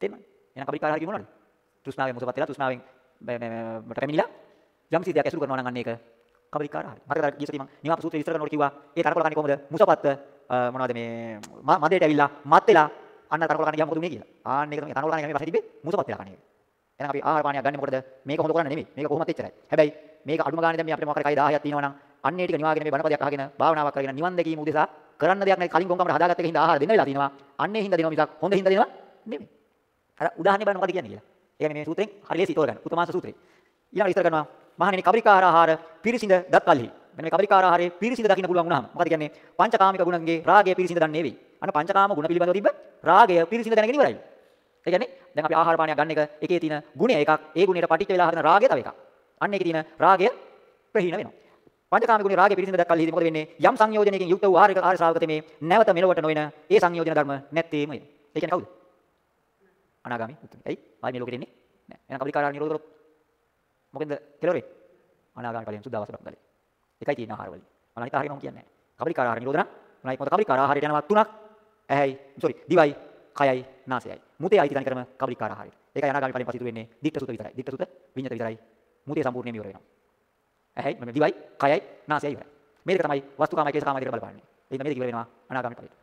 Speaker 1: තේරෙනවද? එහෙනම් කපරිකාර හරි මොනවද? තෘෂ්ණාවෙන් මුසපත් වෙලා තෘෂ්ණාවෙන් මට පැමිණිලා යම් සිද්ධියක් ඇසුරු කරනවා නම් අන්න ඒක කපරිකාර හරි. මතකද ගිය සතිය මම නිවාප සූත්‍රය විස්තර කරනකොට කිව්වා ඒ තරකොල කන්නේ කොහොමද? මුසපත් මොනවද මේ මදේට ඇවිල්ලා මත් වෙලා අන්න තනකොළ කන්නේ ගියාම මොකද උනේ කියලා. ආන්න ඒක තමයි තනකොළ කන්නේ මේ පස්සේ තිබ්බේ මුසපත් වෙලා කන්නේ. එහෙනම් අපි ආහාර පානයක් ගන්න මොකටද? මේක හොඳ කරන්නේ නෙමෙයි. මේක කොහොමත් එච්චරයි. හැබැයි මේක අඩුම ගානේ දැන් මේ අපිට මොකක් හරි කයි 10ක් තියෙනවා නම් අන්න ඒ ටික නිවාගෙන මේ බණපදයක් අහගෙන භාවනාවක් කරගෙන නිවන් දැකීම උදෙසා කරන්න දෙයක් නැහැ කලින් කොම්කමට හදාගත්ත එක හින්දා ආහාර දෙන්න වෙලා තියෙනවා. අන්නේ හින්දා දෙනවා මිසක් හොඳ හින්දා දෙනවා නෙමෙයි. අර උදාහරණයක් බලන්න මොකද කියන්නේ කියලා. ඒ කියන්නේ මේ සූත්‍රයෙන් හරි ලේසි තෝරගන්න. උතමාස සූත්‍රය. ඊළඟ විස්තර කරනවා මහණෙනි කබරිකාර ආහාර පිරිසිඳ දත් කල්හි. මෙන්න මේ කබරිකාර ආහාරයේ පිරිසිඳ දකින්න පුළුවන් වුණාම මොකද කියන්නේ? පංචකාමික ගුණන්ගේ රාගය පිරිසිඳ දන්නේ නෙවෙයි. අන්න පංචකාම ගුණ පිළිබඳව තිබ්බ රාගය පිරිසිඳ දැනගෙන ඉවරයි. ඒ කියන්නේ දැන් අපි ආහාර පානයක් ගන්න එක එකේ තියෙන ගුණය එකක්. ඒ ගුණයට පටිච්ච වෙලා හදන රාගය තව එකක්. අන්න ඒකේ තියෙන රාගය ප්‍රහීන වෙනවා. පංචකාම ගුණේ රාගය පිරිසිඳ දැක්කල්හිදී මොකද වෙන්නේ? යම් සංයෝජනයකින් යුක්ත වූ ආහාර ආහාර ශ්‍රාවක තෙමේ නැවත මෙලොවට නොවන ඒ සංයෝජන ධර්ම නැත්තේමයි. ඒ කියන්නේ කවුද? අනාගාමි උතුම්. ඇයි? ආයි මේ ලෝකෙට එන්නේ නැහැ. එහෙනම් කබලිකාර නිරෝධ කරොත් මොකෙන්ද කෙලවරේ? අනාගාමි ඵලයෙන් සුද්ධාවාස බ්‍රහ්මතලේ. එකයි තියෙන ආහාර වලින්. අනිත් ආහාරේ මම කියන්නේ නැහැ. කබලිකාර ආහාර නිරෝධ නම් මොනයි මොකද කබලිකාර ආහාරයට යනවා තුනක්. ඇහැයි, sorry, දිවයි, කයයි, නාසයයි. මුතේ අයිති තනි කරම කබලිකාර ආහාරය. ඒකයි අනාගාමි ඵලයෙන් පස්සේ ඉතුරු වෙන්නේ දික්ක සුත විතරයි. දික්ක සුත විඤ්ඤත විතරයි. මුතේ සම්පූර්ණයෙන්ම ඉවර වෙනවා. ඇහැයි, මම දිවයි, කයයි, නාසයයි ඉවරයි. මේක තමයි වස්තුකාමයි කේසකාමයි දෙක බලපාන්නේ. ඒක මේක ඉවර වෙනවා අනාගාමි ඵලයට.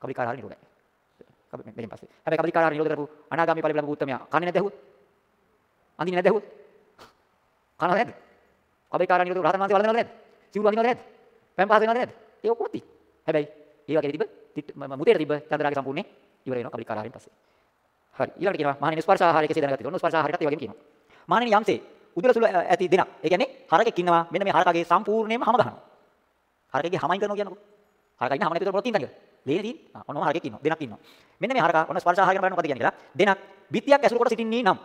Speaker 1: කබලිකාර ආහාර නිරෝධයි. මෙතෙන් පස්සේ. හැබැයි කබලිකාර ආහාර නිරෝධ කරපු අනාගාමි ඵලෙ ලැබු උත්තමයා කන්නේ නැද ඇහුවොත්? අඳින්නේ නැද ඇහුවොත්? කනව නැද්ද? කබලිකාර ආහාර නිරෝධ රහතන් වහන්සේ වළඳනවද නැද්ද? සිවුරු අඳිනවද නැද්ද? පැම් පහස වෙනවද නැද්ද? ඒ ඔක්කොම තියෙයි. හැබැයි ඒ වගේ තිබ්බ මුතේට තිබ්බ චන්ද්‍රාගේ සම්පූර්ණේ ඉවර වෙනවා කබලිකාර ආහාරයෙන් පස්සේ. හරි. ඊළඟට කියනවා මහණෙනි ස්පර්ශ ආහාරය කෙසේ දැනගත්තද? ඔන්න ස්පර්ශ ආහාරයටත් ඒ වගේම කියනවා. මහණෙනි යම්සේ උදුල සුළු ඇති දෙනක්. ඒ කියන්නේ හරකෙක් ඉන්නවා මෙන්න මේ හරකගේ සම්පූර්ණයෙන්ම හැම ගහනවා. හරකගේ හැමයින් කරනවා කියනකො. හරකා ඉන්න හැම නැතිව පොරොත් තින්දා කියලා. ලේනේ තියෙන. ආ ඔන්නම හරකෙක් ඉන්නවා. දෙනක් ඉන්නවා. මෙන්න මේ හරකා ඔන්න ස්පර්ශ ආහාර ගැන බලන්න මොකද කියන්නේ කියලා. දෙනක් බිත්තියක් ඇසුරු කොට සිටින්නේ නම්.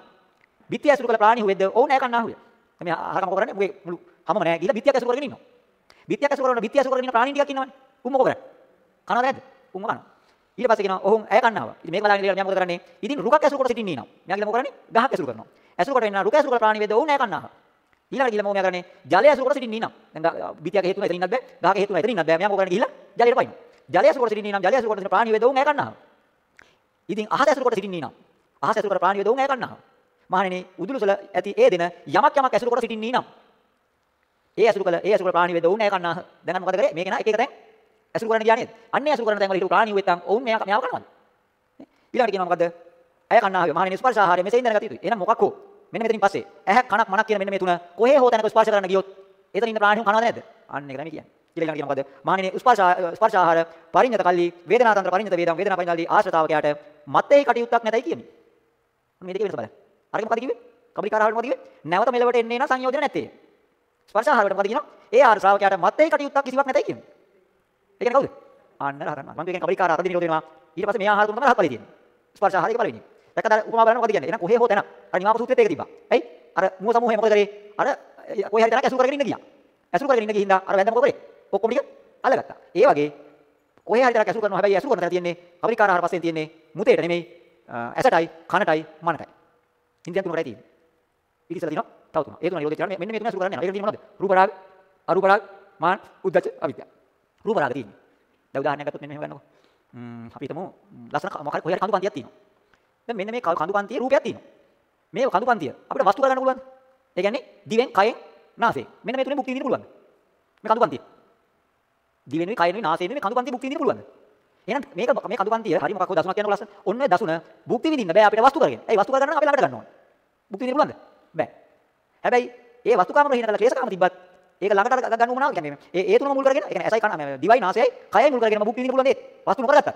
Speaker 1: බිත්තිය ඇසුරු කළ ප්‍රාණි හුවෙද්ද ඔවුන් ඇය කන්නාහුය. මේ හරකා මොකද කරන්නේ? මුගේ මුළු හැමම නැහැ. ගිහලා බිත්තියක් ඇසුරු කරගෙන ඉන්නවා. බිත්තියක් ඇසුරු කරන බිත්තිය ඇසුරු කරගෙන ඉන්න ප්‍රාණි ටිකක් ඉන්නවනේ. උන් මොකද කරන්නේ? කනවද නැද්ද? උන්ම කනවා. ඊට පස්සේ කියනවා ඔහුන් ඇය කන්නාවා. ඉතින් මේක බලාගෙන ඉඳලා මෙයා මොකද කරන්නේ? ඉතින් රුකක් ඇසුරු කොට සිටින්නේ නම්. මෙයා කියලා මොකද කරන්නේ? ගහක් ඇසුරු කරනවා. ඇසුරු කොට ඉන්න රුක ඇසුරු කළ ප්‍රාණි වේද ඔවුන් ඇය කන්නාවා. ඊළඟට ගිහලා මොකද කරන්නේ? ජලය ඇසුරු කොට සිටින්නේ නම්. දැන් බිත්තියක හේතුන එතන ඉන්නත් බෑ. ගහක හේතුන එතන ඉන්නත් බෑ. මෙයා මොකද කරන්නේ? ගිහලා ජලයට පයින්නවා. ජලය ඇසුරු කොට සිටින්නේ නම් ජලය ඇසුරු කොට සිටින ප්‍රාණි වේද ඔවුන් ඇය කන්නාවා. ඉතින් අහස ඇසුරු කොට සිටින්නේ නම්. අහස ඇසුරු කර ප්‍රාණි වේද ඔවුන් ඇය කන්නාවා. මහණෙනි උදුළුසල ඇති ඒ දින යමක් යමක් ඇසුරු කොට සිටින්නේ නම්. ඒ ඇසුරු කළ ඒ ඇසුරු කළ ප්‍රාණි වේද ඔවුන් ඇය කන්නාවා. දැන් මොකද කරේ? මේක නා එක එක තැන් ඇසුරු කරන්න ගියා නේද? අන්නේ ඇසුරු කරන තැන් වල හිටු ප්‍රාණි වෙත්තන් ඔවුන් මෙයා මෙයාව කනවාද? ඊළඟට කියනවා මොකද්ද? ඇය කන්නාවේ මහණෙනි ස්පර්ශ ආහාරය මෙසේින් දැනගත යුතුයි. එහෙනම් මොකක් හෝ මෙන්න මෙතනින් පස්සේ ඇහැ කනක් මනක් කියන මෙන්න මේ තුන කොහේ හෝ තැනක ස්පර්ශ කරන්න ගියොත් එතන ඉන්න ප්‍රාණියන් කනවද නැද්ද? අන්න ඒක තමයි කියන්නේ. ඊළඟට කියනවා මොකද්ද? මහණෙනි ස්පර්ශ ස්පර්ශ ආහාර පරිඤ්ඤත කල්ලි වේදනා තන්ත්‍ර පරිඤ්ඤත වේදම් වේදනා පරිඤ්ඤතල්ලි ආශ්‍රතාවකයාට මත්තේ කටයුත්තක් නැතයි කියන්නේ. මේ දෙකේ වෙනස බලන්න. අරගෙන මොකද කිව්වේ? කබලිකාර ආහාර මොකද කිව්වේ? නැවත මෙලවට එන්නේ නම් සංයෝජන නැත්තේ. ස්පර්ශ ආහාරයට මොකද කියනවා? ඒ ආහාර ශ්‍රාවකයාට මත්තේ කටයුත්තක් කිසිවක් නැතයි කියන්නේ. ඒ කියන්නේ කවුද? අන්න රහතන් වහන්සේ. මම කියන්නේ කබලිකාර අර්ථ දිනිරෝධ වෙනවා. ඊට පස්සේ මේ ආහාර තුන තමයි රහත් ඵලයේ තියෙන්නේ. ස්පර්ශ ආහාරය පළවෙනි. දැක්කද උපමා බලන්න මොකද කියන්නේ? එහෙනම් කොහේ හෝ තැන. අර නිවාප සූත්‍රයේත් ඒක තිබ්බා. ඇයි? අර මුව සමූහය මොකද කරේ? අර කොහේ හරි තැනක ඇසුරු කරගෙන ඉන්න ගියා. ඇසුරු කරගෙන ඉන්න ගිහින්දා අර වැඳ මොකද කරේ? ඔක්කොම ටික අල්ලගත්තා. ඒ වගේ කොහේ හරි තැනක ඇසුරු කරනවා. හැබැයි ඇසුරු කරන තැන තියෙන්නේ කබලිකාර ආහාර පස්සේ තියෙන්නේ මුතේට නෙමෙයි ඇසටයි කනටයි මනටයි. ඉන්දියන් තුනකටයි තියෙන්නේ. ඊට ඉස්සෙල්ලා තියෙනවා තව තුනක්. ඒ තුන නිරෝධය කරන්නේ මෙන්න මේ තුන ඇසුරු කරන්නේ නැහැ. ඒක තියෙන්නේ මොනවද? රූප රාග, අරූප රාග, මාන, උද්ධච්ච, අවිද්‍යාව. රූප රාග තියෙන්නේ. දැන් උදාහරණයක් ගත්තොත් මෙන්න මෙහෙම ගන්නකො. ම්ම් අපි හිතමු ලස්සන මොකක් කොහේ හරි කඳු පන්තියක් තියෙනවා. දැන් මෙන්න මේ කඳු පන්තියේ රූපයක් තියෙනවා. මේ කඳු පන්තිය අපිට වස්තු කරගන්න පුළුවන්ද? ඒ කියන්නේ දිවෙන්, කයෙන්, නාසයෙන්. මෙන්න මේ තුනේ මුක්ති විඳින්න පුළුවන්ද? මේ කඳු පන්තිය. දිවෙනුයි, කයෙනුයි, නාසයෙනුයි මේ කඳු පන්තිය මුක්ති විඳින්න පුළුවන්ද? එහෙනම් මේක මේ කඳු පන්තිය හරි මොකක් හෝ දසුනක් කියනකොට ලස්සන. ඔන්න ඔය දසුන මුක්ති විඳින්න බෑ අපිට වස්තු කරගෙන. ඒ වස්තු කරගන්න නම් අපි ළඟට ගන්න ඕනේ. මුක්ති විඳින්න පුළුවන්ද? බෑ. හැබැයි ඒ වස්තුකාම රහින කළ ක්ලේශකාම තිබ්බත් ඒක ළඟට ගන්න උනාව කියන්නේ ඒ ඒ තුනම මුල් කරගෙන ඒ කියන්නේ ඇසයි කන දිවයි නාසයයි කයයි මුල් කරගෙන මුක්ති විඳින්න පුළුවන් ඒ වස්තු නොකරගත්තා.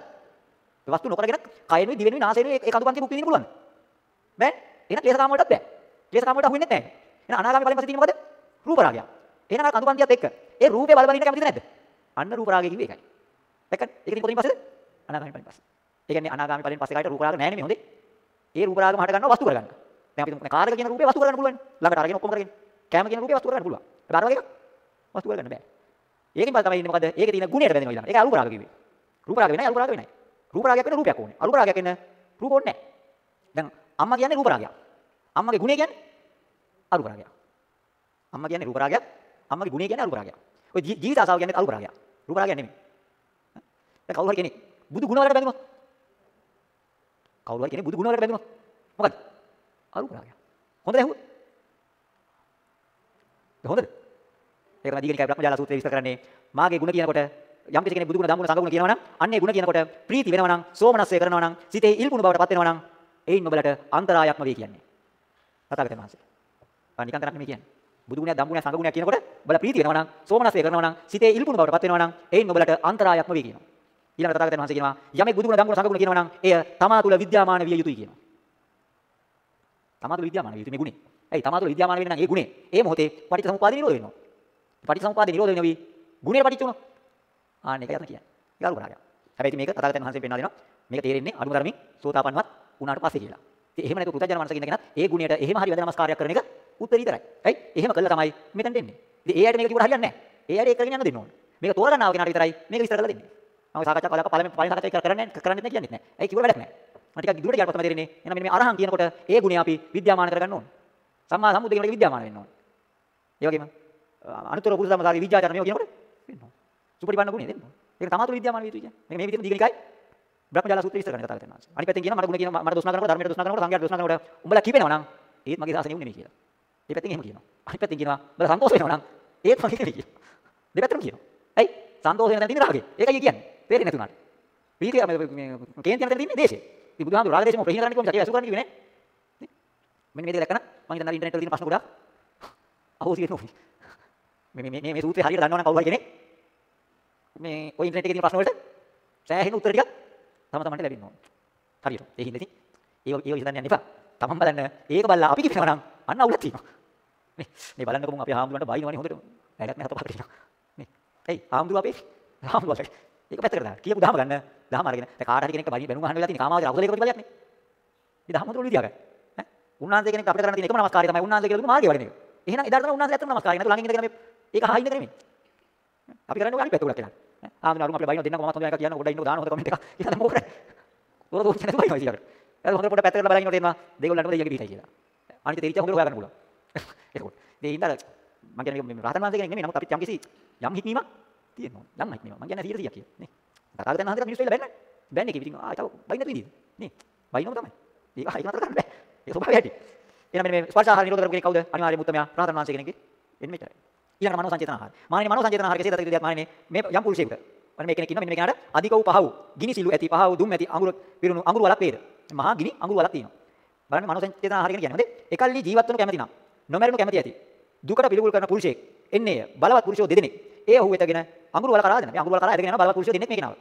Speaker 1: ඒ වස්තු නොකරගෙන කයෙනුයි දිවෙනුයි නාසයෙනුයි ඒ කඳු පන්තිය මුක්ති විඳින්න පුළුවන්. බෑ. එහෙනම් ක්ලේශකාම වලටත් බෑ. ක්ලේශකාම වලට අහු වෙන්නේ නැහැ. එහෙනම් අනාගාමී ඵලෙන් පස්සේ තියෙන්නේ මොකද? රූප රාගය. එහෙනම් අර කඳු පන්තියත් එක්ක ඒ රූපේ බල බල ඉන්න කැමතිද නැද්ද? අන්න රූප රාගය කිව්වේ ඒකයි. දැක්කද? ඒක ඉතින් කොතනින් පස්සේද? අනාගාමී ඵලෙන් පස්සේ. ඒ කියන්නේ අනාගාමී ඵලෙන් පස්සේ කායට රූප රාග නැහැ නෙමෙයි හොඳේ. ඒ රූප රාගම හට ගන්නවා වස්තු කරගන්න. දැන් අපි හිතමු කාර්යක කියන රූපේ වස්තු කරගන්න පුළුවන්. ළඟට අරගෙන ඔක්කොම කරගෙන. කැම කියන රූපේ වස්තු කරගන්න පුළුවන්. හැබැයි අර වගේ එකක් වස්තු කරගන්න බෑ. ඒකෙන් බලන්න තමයි ඉන්නේ මොකද? ඒකේ තියෙන ගුණයට බැඳෙනවා ඊළඟ. ඒක අරූප රාග කිව්වේ. රූප රාග වෙනයි අරූප රාග වෙනයි. රූප රාගයක් වෙන රූපයක් ඕනේ. අරූප රාගයක් වෙන රූප ඕනේ නැහැ. දැන් අම්මා කියන්නේ රූප රාගයක්. අම්මගේ ගුණය කියන්නේ අරූප රාගයක්. අම්මා කියන්නේ රූප රාගයක්. අම්මගේ ගුණය කියන්නේ අරූප රාගයක්. ඔය ජීවිත ආසාව කියන්නේ අරූප රාගයක්. රූප රාගයක් නෙමෙයි. දැන් කවුරු හරි කෙනෙක් බුදු ගුණ වලට බැඳුනොත් කවුරු හරි කෙනෙක් බුදු ගුණ වලට බැඳුනොත් මොකද? අරූප රාගයක්. හොඳද ඇහුවොත්? හොඳද? ඒක තමයි දීගණිකයි බ්‍රහ්මජාල සූත්‍රයේ විස්තර කරන්නේ මාගේ ගුණ කියනකොට යම් කෙනෙක් බුදු ගුණ ධම්ම ගුණ සංඝ ගුණ කියනවා නම් අන්නේ ගුණ කියනකොට ප්‍රීති වෙනවා නම් සෝමනස්සය කරනවා නම් සිතේ ඉල්පුණු බවට පත් වෙනවා නම් එයින් ඔබලට අන්තරායක්ම වේ කියන්නේ. තථාගතයන් වහන්සේ. ආ නිකන් තරක් නෙමෙයි කියන්නේ. බුදු ගුණයක් ධම්ම ගුණයක් සංඝ ගුණයක් කියනකොට බල ප්‍රීති වෙනවා නම් සෝමනස්සය කරනවා නම් සිතේ ඉල්පුණු බවට පත් වෙනවා නම් එයින් ඔබලට අන්තරායක්ම වේ කියනවා. ඊළඟට තථාගතයන් වහන්සේ කියනවා යමෙක් බුදු ගුණ ධම්ම ගුණ සංඝ ගුණ කියනවා නම් එය තමා තුළ විද්‍යාමාන විය යුතුයි කියනවා. තමා තුළ විද්‍යාමාන විය යුතුයි මේ ගුණේ. ඇයි තමා තුළ විද්‍යාමාන වෙන්න නම් ඒ ගුණේ ඒ මොහොතේ පටිච්චසමුප්පාද නිරෝධ වෙනවා. පටිච්චසමුපාද නිරෝධ වෙනවි ගුණේ පටිච්ච වුණා. ආන්න ඒක යතන කියන්නේ. ඒක අලු කරාගයක්. හැබැයි මේක තථාගතයන් වහන්සේ පෙන්වා දෙනවා. මේක තේරෙන්නේ අනුම ධර්මයෙන් සෝතාපන්නවත් වුණාට පස්සේ කියලා. ඉතින් එහෙම නැතුව පුතජන මනසකින් ඉඳගෙනත් ඒ ගුණයට එහෙම හරි වැද නමස්කාරයක් කරන එක උත්තරීතරයි. ඇයි? එහෙම කළා තමයි මෙතනට එන්නේ. ඉතින් ඒ ඇයිට මේක කිව්වට හරියන්නේ නැහැ. ඒ ඇයිට ඒක කරගෙන යන්න දෙන්න ඕනේ. මේක තෝරගන්න ආව කෙනාට විතරයි මේක විස්තර කරලා දෙන්නේ. මම සාකච්ඡා කළා පළවෙනි පළවෙනි සාකච්ඡා කරන්නේ කරන්නේ නැහැ කියන්නේත් නැහැ. ඇයි කිව්වට වැඩක් නැහැ. මම ටිකක් දුරට ගියාට පස්සේ තේරෙන්නේ එහෙනම් මෙන්න මේ අරහන් කියනකොට ඒ ගුණය අපි විද්‍යාමාන කරගන්න ඕනේ. සම්මා සම්බුද්ධ කියනකොට විද්‍යාමාන වෙන්න ඕනේ. ඒ වගේම අනුතර පුරුෂ සමදාගේ විඥාචරණ මේක කියනකොට වෙනවා. සුපරිපන්න ගුණය දෙන්න. ඒක තමයි තුල විද්‍යාමාන වේතු කියන්නේ. මේක මේ විදිහට දීගනිකයි බ්‍රහ්මජාල සූත්‍රය විස්තර කරන කතාවක් තියෙනවා. අනිත් පැත්තෙන් කියනවා මට ගුණ කියනවා මට දොස්නා කරනකොට ධර්මයට දොස්නා කරනකොට සංඝයාට දොස්නා කරනකොට උඹලා කිපෙනවා නම් ඒත් මගේ සාසනෙ උන්නේ නෙමෙයි කියලා. මේ පැත්තෙන් එහෙම කියනවා. අනිත් පැත්තෙන් කියනවා උඹලා සන්තෝෂ වෙනවා නම් ඒත් මගේ නෙමෙයි කියලා. දෙපැත්තම කියනවා. ඇයි? සන්තෝෂ වෙන තැන තියෙන රාගය. ඒකයි කියන්නේ. තේරෙන්නේ නැතුණාට. ප්‍රීතිය මේ කේන්ති යන තැන තියෙන්නේ දේශේ. ඉතින් බුදුහාමුදුරු රාග දේශම ප්‍රහීන කරන්න කිව්වම සතිය ඇසු කරන්න කිව්වේ නේ. මෙන්න මේ දෙක දැක්කම මම හිතන්නේ ඉන්ටර්නෙට් වල තියෙන ප්‍රශ්න ගොඩක් අහෝසි වෙනවා. මේ මේ මේ සූත්‍රය හරියට දන්නවනම් කවුරු හරි කෙනෙක් මේ ඔය ඉන්ටර්නෙට් එකේ තියෙන ප්‍රශ්න වලට සෑහෙන උත්තර ටිකක් තම තමන්ට ලැබෙන්න ඕන. හරියට. ඒ හින්දා ඉතින් ඒක ඒක විසඳන්න යන්න එපා. තමන් බලන්න ඒක බලලා අපි කියනවා නම් අන්න අවුලක් තියෙනවා. නේ මේ බලන්නකො මුන් අපේ හාමුදුරන්ට බයිනවනේ හොඳට වැඩක් නැහැ හතපහක් කියනවා නේ එයි හාමුදුරුව අපේ හාමුදුරුව ඒක පැත්තකට දාන්න කියපු දහම ගන්න. දහම අරගෙන දැන් කාට හරි කෙනෙක් බයි බැනුම් අහන්න වෙලා තියෙන කාමාවචර අකුසලයක ප්‍රතිඵලයක් නේ. මේ දහම තුල විදියාගන්න ඈ? උන්වහන්සේ කෙනෙක් අපිට කරන්න තියෙන එකම නමස්කාරය තමයි උන්වහන්සේ කියලා දුන්න මාර්ගය වඩන එක. එහෙනම් එදාට තමයි උන්වහන්සේ ඇත්තම නමස්කාරය නේද? ළඟින් ඉඳගෙන මේ ඒක අහින්න නෙමෙයි. අපි කරන්නේ අනිත් පැත්ත උඩට කියලා. ඈ? ආමුදුරු අපිට බයිනව දෙන්න කොහොමද හොඳ එකක් කියන්න පොඩ්ඩක් ඉන්නකෝ දාන හොඳ කමෙන්ට් එකක්. කියලා මොකද උර දුන්න නැතුව බයිනව ඉතින් ඒක හොඳ පොඩ්ඩක් පැත්තකට බලන් ඉන්නකොට එනවා දෙගොල්ලන්ටම දෙයියගේ පිටයි කියලා. අනිත් තේරිච්ච හොඳට හොයාගන්න පුළුවන්. එතකොට. මේ ඉඳලා මම කියන්නේ මේ රහතන් වහන්සේ කෙනෙක් නෙමෙයි. නමුත් අපිත් යම් කිසි යම් හික්මීමක් තියෙනවා. යම් හික්මීමක් මම කියන්නේ 100 100ක් කියලා නේ. තථාගතයන් වහන්සේලා මිනිස්සු වෙලා බැන්නේ බැන්නේ කිවි ඉතින් ආ තව බයින්නත් විදිහද නේ. බයින්නම තමයි. ඒක හයින නතර කරන්න බෑ. ඒක ස්වභාවය ඇති එහෙනම් මෙන්න මේ ස්පර්ශ ආහාර නිරෝධ කරපු කෙනෙක් කවුද? අනිවාර්යයෙන්ම උත්තමයා රහතන් වහන්සේ කෙනෙක්ගේ. එන්නේ මෙච්චරයි. ඊළඟ මනෝ සංචේතන ආහාර. මානේ මනෝ සංචේතන ආහාර කෙසේ දත විදිහට මානේ මේ යම් පුරුෂයෙකුට. අන්න මේ කෙනෙක් ඉන්නවා මෙන්න මේ කෙනාට අධික වූ පහ වූ ගිනි සිලු ඇති පහ වූ දුම් ඇති අඟුරු පිරුණු අඟුරු වලක් වේද? මහා ගිනි අඟුරු වලක් තියෙනවා. බලන්න මනෝ සංචේතන ආහාර කියන්නේ හොඳේ එකල්ලි ජීවත් වෙනු කැමති නම් නොමැරෙනු කැමති ඇති දුකට පිළිකුල් කරන පුරුෂයෙක් එන්නේය බලවත් පුරුෂයෝ දෙදෙනෙක්. ඒ ඔහු වෙතගෙන අඟුරු වල කරා දෙන මේ අඟුරු වල කරා ඇදගෙන යනවා බලවත් පුරුෂයෝ දෙන්නෙක් මේ කෙනාව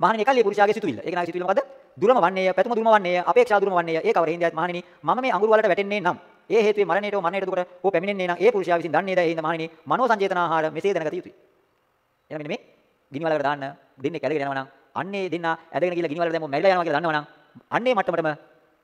Speaker 1: මහණෙනි එකල්ලි පුරුෂයාගේ සිතුවිල්ල. ඒ කෙනාගේ සිතුවිල්ල මොකද්ද? දුරම වන්නේය පැතුම දුරම වන්නේය අපේක්ෂා දුරම වන්නේය. ඒ කවර හින්දාත් මහණෙනි? මම මේ අඟුරු වලට වැටෙන්නේ නම්. ඒ හේතුවේ මරණයට මරණයට දුකට ඕ පැමිණෙන්නේ නම් ඒ පුරුෂයා විසින් දන්නේද ඒ හින්දා මහණෙනි මනෝ සංජේතන ආහාර මෙසේ දැනගත යුතුයි. එහෙනම් මෙන්න මේ ගිනි වලකට දාන්න දෙන්නේ කැලගෙන යනවා නම් අන්නේ දෙන්න ඇදගෙන ගිහලා ගිනි වලට දැම්මොත් මැරිලා යනවා කියලා දන්නවා නම් අන්නේ මට්ටමටම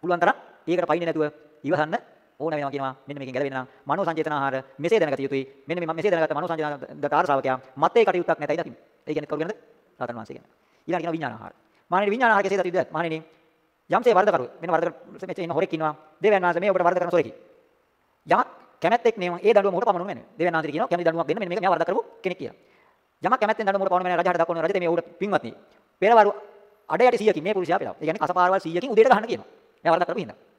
Speaker 1: පුළුවන් තරම් ඒකට පයින්නේ නැතුව ඉවසන්න ඕන වෙනවා කියනවා. මෙන්න මේකෙන් ගැලවෙන්න නම් මනෝ සංජේතන ආහාර මෙසේ දැනගත යුතුයි. මෙන්න මේ මෙසේ දැනගත්ත මනෝ සංජේතන දාර ශ්‍රාවකයා මත්තේ කටයුත්තක් නැතයි දකින්න. ඒ කියන්නේ කවුරු ගැනද රහතන් වහන්සේ කියන්නේ ඊළඟ කියන විඥාන ආහාර මානෙනි විඥාන ආහාර කෙසේ දතියද මානෙනි යම්සේ වර්ධ කරු මෙන්න වර්ධ මෙච්ච ඉන්න හොරෙක් ඉන්නවා. දෙවියන් වහන්සේ මේ ඔබට වර්ධ කරන සොරෙකි. යමක් කැමැත්තෙක් නේ ඒ දඬුවම මොකට පමනුන වෙන්නේ දෙවියන් වහන්සේ කියනවා කැමති දඬුවමක් දෙන්න මෙන්න මේක. මෙයා වර්ධ කරපු කෙනෙක් කියලා. යමක් කැමැත්තෙන් දඬුවම මොකට පමනුන වෙන්නේ රජහට දක්වන රජතේ මේ උඩ පින්වත්නි. පෙරවරු අඩ යටි 100කින් මේ පුරුෂයා පෙරව ඒ කියන්නේ කසපාරවල් 100කින් උදේට ගහන්න කියනවා. මෙයා වර්ධ කරපු හින්දා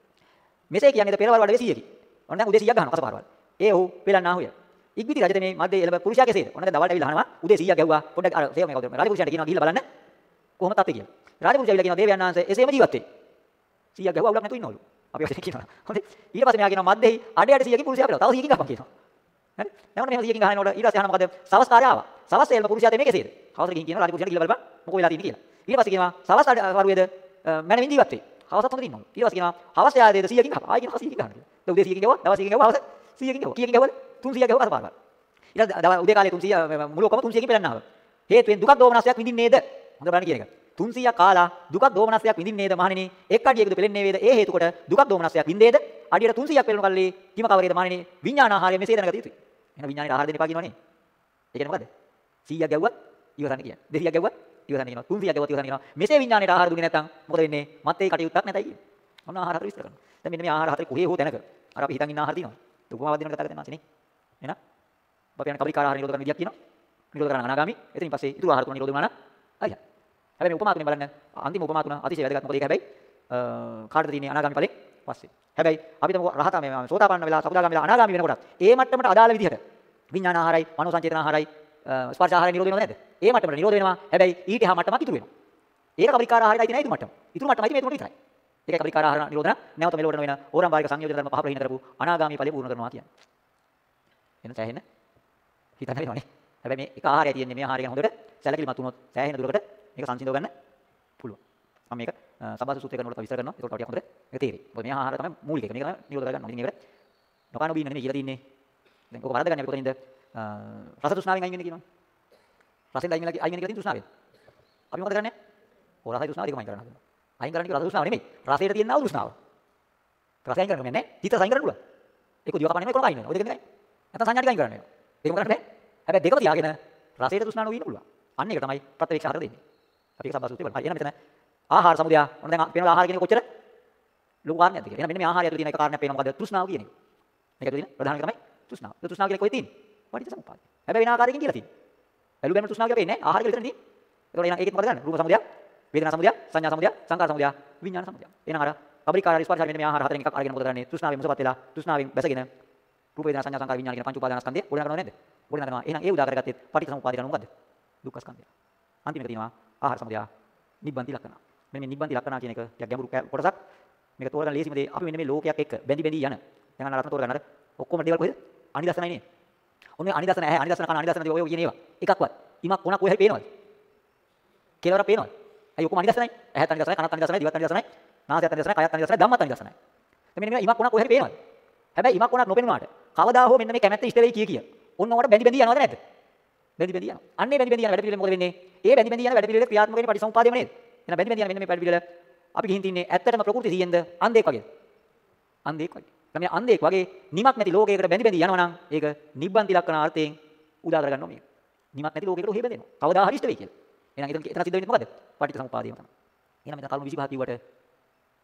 Speaker 1: මෙසේ කියන්නේ පෙරවරු අඩ 100කින් ඔන්න දැන් උදේ 100ක් ගහනවා කසපාරවල්. ඒ ඔහු පෙලන්නා හුය ඉක්බිති රජතේ මේ මැද එළඹ පුරුෂයා කෙසේද? ඔන්න දැන් දවල්ට ඇවිල්ලා අහනවා උදේ 100ක් ගැව්වා පොඩ්ඩක් අර සේව මේ කවුද? රාජ පුරුෂයාට කියනවා ගිහිල්ලා බලන්න. කොහොමද තත්ත්වය කියලා. රාජ පුරුෂයා ඇවිල්ලා කියනවා දේවයන් වහන්සේ එසේම ජීවත් වෙයි. 100ක් ගැව්වා උලක් නැතුව ඉන්නවලු. අපි ඔතන කියනවා. හොඳේ. ඊට පස්සේ මෙයා කියනවා මැද්දේ අඩයට 100කින් පුරුෂයා පෙරව තව 100කින් ගහපන් කියනවා. හරි? නැවන මෙහෙම 100කින් ගහනකොට ඊට පස්සේ අහනවා මොකද සවස් කාර්ය ආවා? සවස් එල්ම පුරුෂයා තේ මේ කෙසේද? හවසට ගිහින් කියනවා රාජ පුරුෂයාට ගිහිල්ලා බලපන්. මොකෝ වෙලා තියෙන්නේ කියලා. ඊට පස්සේ කියනවා සවස් වරුවේද මැනවින් ජීවත් වෙයි. හවසත් හොඳට ඉන්නවා ඊට පස්සේ කියනවා හවස් යාදේද 100කින් ගහපන් ආයි කියනවා 100කින් ගහන්න කියලා දැන් උදේ 100කින් ගහුවා දවස් 100කින් ගහුවා හවස 100කින් ගහුවා කීයකින් ගහුවද 300ක් ගහුවා අසපාරවල් ඊට පස්සේ උදේ කාලේ 300 මුළු ඔක්කොම 300කින් පෙරන්නාව හේතුවෙන් දුකක් දෝමනස්යක් විඳින්නේ නේද හොඳ බලන්න කියන එක 300ක් කාලා දුකක් දෝමනස්යක් විඳින්නේ නේද මහණෙනි එක් අඩියකද පෙලෙන්නේ වේද ඒ හේතු කොට දුකක් දෝමනස්යක් විඳේද අඩියට 300ක් පෙලෙන කල්ලි කිම කවරේද මහණෙනි විඥාන ආහාරය මෙසේ දැනගත යුතුයි එහෙනම් විඥානයේ ආහාර දෙන්න එපා කියනවනේ ඒ කියන්නේ මොකද්ද 100ක් ගැව්වත් ඉවසන්න කියන්නේ 200ක් ගැව්වත් ඉවසන්න කියනවා 300ක් ගැව්වත් ඉවසන්න කියනවා මෙසේ විඥානයේ ආහාර දුන්නේ නැත්නම් මොකද වෙන්නේ? මත් ඒ කටයුත්තක් නැතයි. කියන්නේ ඔන්න ආහාර හතර විස්තර කරනවා. දැන් මෙන්න මේ ආහාර හතරේ කොහේ හෝ තැනක. අර අපි හිතන් ඉන්න ආහාර තියෙනවා. උපමාවක් දෙනවා කතා කරන්නේ නැසනේ එහෙනම් අපි යන කබලිකාර ආහාර නිරෝධ කරන විදියක් කියනවා නිරෝධ කරන අනාගාමි. එතනින් පස්සේ ඉතුරු ආහාර තුන නිරෝධ වුණා නම් අයියා. හැබැයි මේ උපමා තුනේ බලන්න. අන්තිම උපමා තුන අතිශය වැදගත් මොකද ඒක? හැබැයි කාටද තියෙන්නේ අනාගාමි ඵලෙ? පස්සේ. හැබැයි අපි තමු රහත මේ සෝතාපන්න වෙලා සකදාගාමි වෙලා අනාගාමි වෙනකොට ඒ මට්ටමට අදාළ විදිහට විඥාන ආහාරයි මනෝ සංචේතන ආහාරයි ස්පර්ශ ආහාරයි නිරෝධ වෙනවද නැද්ද ඒ මට්ටමට නිරෝධ වෙනවා හැබැයි ඊට එහා මට්ටමක් ඉතුරු වෙනවා ඒක කබලිකාර ආහාරයි තියෙන ඉතුරු මට්ටම ඉතුරු මට්ටමයි මේ තුනට විතරයි ඒකයි කබලිකාර ආහාර නිරෝධන නැවත මෙලොවට වෙන ඕරම් බාහික සංයෝජන ධර්ම පහ ප්‍රහීන කරපු අනාගාමි ඵලෙ පූර්ණ කරනවා කියන්නේ එන සෑහෙන හිතන්න වෙනවනේ හැබැයි මේ එක ආහාරය තියෙන්නේ මේ ආහාරය ගැන හොඳට සැලකිලිමත් වුණොත් සෑහෙන දුරකට මේක සංසිඳව ගන්න පුළුවන්. මම මේක සබ්බාස සූත්‍රය කරනකොට විස්තර කරනවා. ඒකට ටිකක් හොඳට මේක තේරෙයි. මොකද මේ ආහාර තමයි මූලික එක. මේක තමයි නිරෝධ කරගන්න ඕනේ. මේකට නොකන බීන්න නෙමෙයි කියලා තින්නේ. දැන් ඔක වරද ගන්න අපි කොතනින්ද? රස තෘෂ්ණාවෙන් අයින් වෙන්නේ කියනවා. රසෙන් අයින් වෙලා අයින් වෙන්නේ කියලා තින් තෘෂ්ණාවෙන්. අපි මොකද කරන්නේ? ඕ රසයි තෘෂ්ණාව දෙකම අයින් කරන්න හදනවා. අයින් කරන්න කියලා රස තෘෂ්ණාව නෙමෙයි. රසයට තියෙන ආව තෘෂ්ණාව. රසය අයින් කරන්න නෑ. හිත අයින් කරන්න පුළුවන්. ඒක දිව කපන්නේ නෙමෙයි කොරම අයින් වෙනවා. ඔය දෙක දෙකයි. නැත්නම් සංඥා ටික අයින් කරන්න වෙනවා. ඒක කරන්න බෑ. හැබැයි දෙකම තියාගෙන රසයට තෘෂ්ණාව නොවී ඉන්න පුළුවන්. අන්න ඒක තමයි ප්‍රත්‍යක්ෂ ආහාර දෙන්නේ. අපි ඒක සම්බන්ධ සූත්‍රය බලමු. හරි එහෙනම් මෙතන ආහාර සමුදය. ඔන්න දැන් පේනවා ආහාර කියන්නේ කොච්චර ලොකු කාරණයක්ද කියලා. එහෙනම් මෙන්න මේ ආහාරය ඇතුළේ තියෙන එක කාරණයක් පේනවා මොකද්ද? තෘෂ්ණාව කියන එක. මේක ඇතුළේ තියෙන ප්‍රධාන එක තමයි තෘෂ්ණාව. ඒ තෘෂ්ණාව කියන්නේ කොහෙද තියෙන්නේ? පටිච්ච සමුප්පාදය. හැබැයි වෙන ආකාරයකින් කියලා තියෙන්නේ. බැලු බැලම තෘෂ්ණාව කියලා පේන්නේ නැහැ. ආහාර කියලා විතරනේ තියෙන්නේ. ඒතකොට එහෙනම් ඒකෙත් මොකද ගන්න? රූප සමුදය, වේදනා සමුදය, සංඥා සමුදය, සංකාර සමුදය, විඥාන සමුදය. එහෙනම් අර කබලිකාරී ස්පර්ශ මෙන්න මේ ආහාර හතරෙන් එකක් අරගෙන මොකද කරන්නේ? තෘෂ්ණාවෙන් මුසපත් වෙලා තෘෂ්ණාවෙන් බැසගෙන රූප වේදනා සංඥා සංකාර විඥාන කියන පංච උපාදානස්කන්ධය ගොඩනගා ගන්නව නේද? ගොඩනගා ගන්නවා. එහෙනම් ඒ උදා කරගත්තේ පටිච්ච සමුප්පාදය කරන මොකද්ද? දුක්ඛ ස්කන්ධය. අන්තිමට තියෙනවා ආහාර සමුදය නිබ්බන්ති ලක්ෂණ. මෙන්න මේ නිබ්බන්ති ලක්ෂණ කියන එක ටිකක් ගැඹුරු කොටසක්. මේක තෝරගන්න ලේසිම දේ අපි මෙන්න මේ ලෝකයක් එක්ක බැඳි බැඳි යන. දැන් අන්න රත්න තෝරගන්නද? ඔක්කොම දේවල් කොහෙද? අනිදසනයි නේ. ඔන්නේ අනිදසන ඇහැ අනිදසන කන අනිදසන දී ඔය කියන ඒවා. එකක්වත්. ඉමක් කොනක් කොහෙ හරි පේනවද? කෙලවර පේනවද? අයි ඔක්කොම අනිදසනයි. ඇහත් අනිදසනයි, කනත් අනිදසනයි, දිවත් අනිදසනයි, නාසයත් අනිදසනයි, කයත් අනිදසනයි, ධම්මත් අනිදසනයි. මෙන්න මේ ඉමක් කොනක් කොහෙ හරි පේනවද? හැබැයි ඉමක් කොනක් නොපෙනුනාට කවදා හෝ මෙන්න මේ කැමැත්ත ඉෂ්ට වෙයි කිය කිය. ඔන්න ඔකට බැඳි බැඳි යනවද නැද්ද? බැඳි බැඳි යනවා. අන්නේ බැඳි බැඳි යන වැඩ පිළිවෙල මොකද වෙන්නේ? ඒ බැඳි බැඳි යන වැඩ පිළිවෙල ක්‍රියාත්මක වෙන්නේ පටිසමුපාදයම නේද? එහෙනම් බැඳි බැඳි යන මෙන්න මේ වැඩ පිළිවෙල අපි ගිහින් තින්නේ ඇත්තටම ප්‍රകൃති සියෙන්ද අන්ධෙක් වගේද? අන්ධෙක් වගේ. ළමයි අන්ධෙක් වගේ නිමක් නැති ලෝකයකට බැඳි බැඳි යනවා නම් ඒක නිබ්බන්ති ලක්ෂණ අර්ථයෙන් උදා කරගන්නවා මේක. නිමක් නැති ලෝකයකට ඔහෙ බැඳෙනවා. කවදා හරි ඉෂ්ට වෙයි කියලා. එහෙනම් එතන එතන සිද්ධ වෙන්නේ මොකද? පටිච්චසමුපාදයම තමයි. එහෙනම් මෙතන කරුණු 25 කිව්වට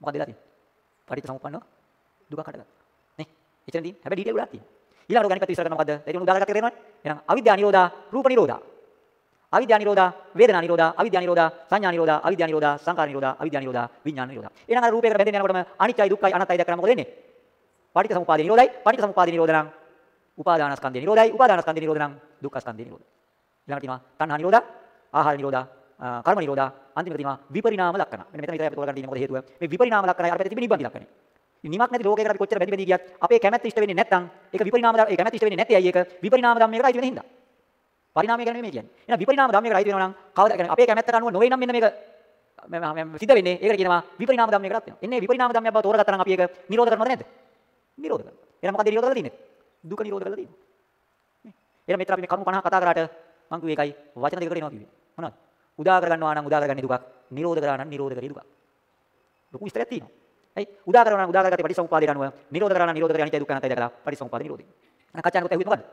Speaker 1: මොකද වෙලා තියෙන්නේ? පටිච්චසමුප්පන්නව දුක කඩගත්තා. නේ? එතනදී හැබැයි ඩීටේල් ගොඩක් තියෙනවා. ඊළඟට ගණිත පැත්ත විස්තර කරනවා මොකද්ද? ඒක උදාහරණයක් තේරෙනවනේ. එහෙනම් අවිද්‍යා නිරෝධා, රූප නිරෝධා. අවිද්‍යා නිරෝධා, වේදනා නිරෝධා, අවිද්‍යා නිරෝධා, සංඥා නිරෝධා, අවිද්‍යා නිරෝධා, සංකාර නිරෝධා, අවිද්‍යා නිරෝධා, විඥාන නිරෝධා. එහෙනම් අර රූපයකට බැඳෙන්න යනකොටම අනිත්‍යයි දුක්ඛයි අනාත්තයි දැක්කම මොකද වෙන්නේ? පටිච්චසමුපාද නිරෝධයි, පටිච්චසමුපාද නිරෝධ නම් උපාදානස්කන්ධය නිරෝධයි, උපාදානස්කන්ධය නිරෝධ නම් දුක්ඛස්කන්ධය නිරෝධ. ඊළඟට තියෙනවා තණ්හා නිරෝධා, ආහාර නිරෝධා, කර්ම නිරෝධා, අන්තිමට තියෙනවා විපරිණාම ලක්ෂණ. මෙන්න මෙතන විතරයි අපි තෝරගන්න තියෙන්නේ මොකද හේතුව? මේ විපරිණාම ලක්ෂණයි අර පැත්තේ තිබෙන නිබ්බන්ති ලක්ෂණය. නිමක් නැති ලෝකයකට අපි කොච්චර බැඳි බැඳි ගියත් අපේ කැමැත්ත ඉෂ්ට වෙන්නේ නැත්නම් ඒක විපරිණාම ඒ කැමැත්ත ඉෂ්ට වෙන්නේ නැති අය ඒක විපරිණාම ධම්මයකට අයිති වෙන හින්දා. පරිණාමය ගැන මේ කියන්නේ. එහෙනම් විපරිණාම ධම්මයකට අයිති වෙනවා නම් කවදා කියන්නේ අපේ කැමැත්තට අනුව නොවේ නම් මෙන්න මේක සිද්ධ වෙන්නේ ඒකට කියනවා විපරිණාම ධම්මයකටත් වෙනවා. එන්නේ විපරිණාම ධම්මයක් බව තෝරගත්තා නම් අපි ඒක නිරෝධ කරනවද නැද්ද? නිරෝධ කරනවා. එහෙනම් මොකද නිරෝධ කරලා තියෙන්නේ? දුක නිරෝධ කරලා තියෙන්නේ. එහෙනම් මෙතන අපි මේ කර්ම 50 කතා කරාට මං කිව්වේ ඒකයි වචන දෙකකට එනවා කිව්වේ. මොනවද? උදා කරගන්නවා නම් උදා කරගන්නේ දුකක්. නිරෝධ කරා නම් නිරෝධ කරේ දුකක්. ලොකු විස්තරයක් තියෙනවා. හරි උදා කරනවා නම් උදා කරගත්තේ පටිසමුපාදයට අනුව නිරෝධ කරා නම් නිරෝධ කරේ අනිත්‍ය දුක්ඛ අනාත්මයි දැකලා පටිසමුපාද නිරෝධය. අන කච්චානකට ඇහුවේ මොකද්ද?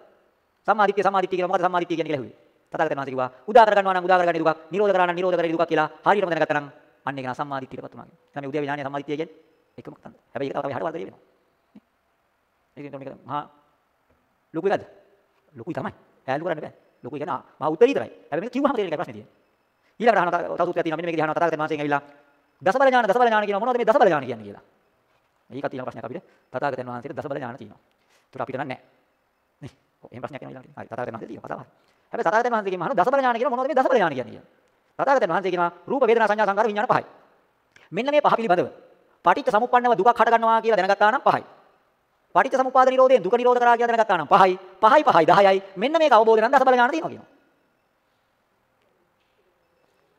Speaker 1: සම්මාදිට්ඨිය සම්මාදිට්ඨිය කියලා මොකද්ද සම්මාදිට්ඨිය කියන්නේ කියලා ඇහුවේ. තථාගතයන් වහන්සේ කිව්වා උදා කරගන්නවා නම් උදා කරගන්නේ දුකක් නිරෝධ කරා නම් නිරෝධ කරේ දුකක් කියලා හරියටම දැනගත්තා නම් අන්න ඒක නා සම්මාදිට්ඨියටපත් වුණා කියන්නේ. තමයි උදේ විඥානය සම්මාදිට්ඨිය කියන්නේ එකම කතන්ද. හැබැයි ඒක තමයි හඩ වර්ධනය වෙනවා. ඒකෙන් තමයි මේක මහා ලොකු එකද? ලොකුයි තමයි. ඈලු කරන්න බෑ. ලොකුයි කියන්නේ මහා උත්තරීතරයි. හැබැයි මේක කිව්වහම තේරෙන එක ප්‍රශ්නේ තියෙන්නේ. ඊළඟට අහන තව සූත්‍රයක් තියෙනවා මෙන්න මේක දිහාන තථාගතයන් වහන්සේගෙන් ඇවිල්ලා දසබල ඥාන දසබල ඥාන කියන මොනවද මේ දසබල ඥාන කියන්නේ කියලා. මේක තියෙන ප්‍රශ්නයක් අපිට තථාගතයන් වහන්සේට දසබල ඥාන තියෙනවා. ඒතර අපිට නම් නැහැ. නේ. එහෙම ප්‍රශ්නයක් එනවා ඊළඟට. හරි තථාගතයන් වහන්සේ තියෙනවා කතාවක්. හැබැයි තථාගතයන් වහන්සේගෙන් අහන දසබල ඥාන කියන මොනවද මේ දසබල ඥාන කියන්නේ කියලා. තථාගතයන් වහන්සේ කියනවා රූප වේදනා සංඥා සංකාර විඥාන පහයි. මෙන්න මේ පහ පිළිබඳව පටිච්ච සමුප්පන්නව දුකක් හට ගන්නවා කියලා දැනගත්තා නම් පහයි. පටිච්ච සමුප්පාද නිරෝධයෙන් දුක නිරෝධ කරා කියලා දැනගත්තා නම් පහයි. පහයි පහයි 10යි. මෙන්න මේක අවබෝධ කරගන්න දසබල ඥාන තියෙනවා කියනවා.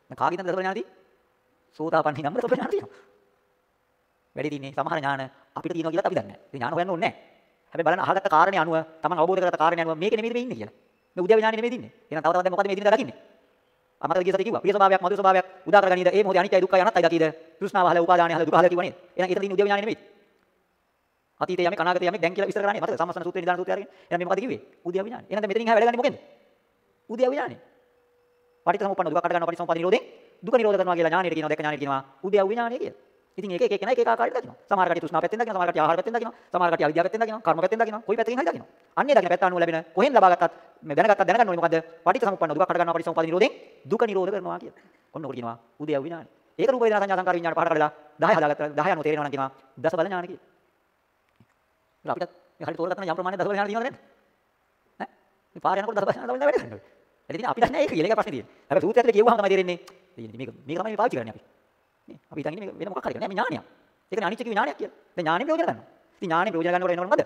Speaker 1: දැන් කාගෙන්ද දසබල ඥාන තියෙන්නේ? සෝතාපන්නි නම් දසබල ඥාන තියෙනවා. වැඩි දිනේ සමහර ඥාන අපිට තියෙනවා කියලාත් අපි දන්නේ නැහැ. ඒ ඥාන හොයන්න ඕනේ නැහැ. හැබැයි බලන්න අහගත්ත කාරණේ අනුව තමන් අවබෝධ කරගත්ත කාරණේ අනුව මේක නෙමෙයිද මේ ඉන්නේ කියලා. මේ උද්‍යව ඥානෙ නෙමෙයිද ඉන්නේ. එහෙනම් තව තවත් දැන් මොකද මේ දිනේ දකින්නේ? අමතක ගිය සතිය කිව්වා. ප්‍රිය ස්වභාවයක් මధుර ස්වභාවයක් උදා කරගනීද? ඒ මොහොතේ අනිත්‍යයි දුක්ඛයි අනාත්තයි දකීද? තෘෂ්ණාව හල උපාදානය හල දුක හල කිව්වා නේද? එහෙනම් ඒතර තියෙන උද්‍යව ඥානෙ නෙමෙයි. අතීතයේ යමෙක් අනාගතයේ යමෙක් දැන් කියලා විස්තර කරන්නේ මතකද? සම්මස්න සූත්‍රයේ නිදාන සූත්‍රය අරගෙන. එහෙනම් මේ මොකද කිව්වේ? උද්‍යව ඥානෙ. එහෙනම් මෙතනින් හැව වැඩගන්නේ මොකෙන්ද? උද්‍යව ඥානෙ. පටිච්චසමුප්පන්න දුක කඩ ගන්නවා පටිච්චසමුප්පාද නිරෝධයෙන් දුක නිරෝධ කරනවා කියලා ඥානෙට කියනවා දැක්ක ඥානෙට කියනවා උද්‍යව ඥානෙ කියලා. ඉතින් ඒක එක එක කෙනා එක එක ආකාරයට දකිනවා. සමහර කටි තෘෂ්ණාව පැත්තෙන් දකිනවා, සමහර කටි ආහාර පැත්තෙන් දකිනවා, සමහර කටි අවිද්‍යාව පැත්තෙන් දකිනවා, කර්ම පැත්තෙන් දකිනවා, කොයි පැත්තකින් හරි දකිනවා. අන්නේ දකින පැත්ත අනුව ලැබෙන කොහෙන් ලබාගත්තත් මේ දැනගත්තත් දැනගන්න ඕනේ මොකද්ද? පටිච්චසමුප්පන්න දුක කඩ ගන්නවා පටිච්චසමුප්පාද නිරෝධයෙන් දුක නිරෝධ කරනවා කියලා. ඔන්න ඔකට කියනවා උද්‍යව ඥානෙ. ඒක රූප වේදනා සංඥා සංකාර විඥාන පහට කඩලා 10 හදාගත්තා 10 අනුව තේරෙනවා නම් කියනවා දස බල ඥාන කියලා. අපිට මේ හරියට තෝරගත්ත නම් යම් ප්‍රමාණයක් දස බල ඥාන තියෙනවද නැද්ද? නෑ. මේ පාර යනකොට දස බල ඥාන තමයි වැඩ කරන්නේ. එතන අපිට නැහැ ඒක කියලා. ඒක ප්‍රශ්නේ තියෙන්නේ. හැබැයි සූත්‍රය ඇතුලේ කියවුවහම තමයි තේරෙන්නේ. මේක මේක තමයි මේ පාවිච්චි කරන්නේ අපි. නේ අපි හිතන්නේ මේ වෙන මොකක් හරි නෑ මේ ඥානයක්. ඒකනේ අනිත්‍ය කිව්ව ඥානයක් කියලා. දැන් ඥානෙ ප්‍රයෝජන ගන්නවා. ඉතින් ඥානෙ ප්‍රයෝජන ගන්නකොට එනකොට මොකද?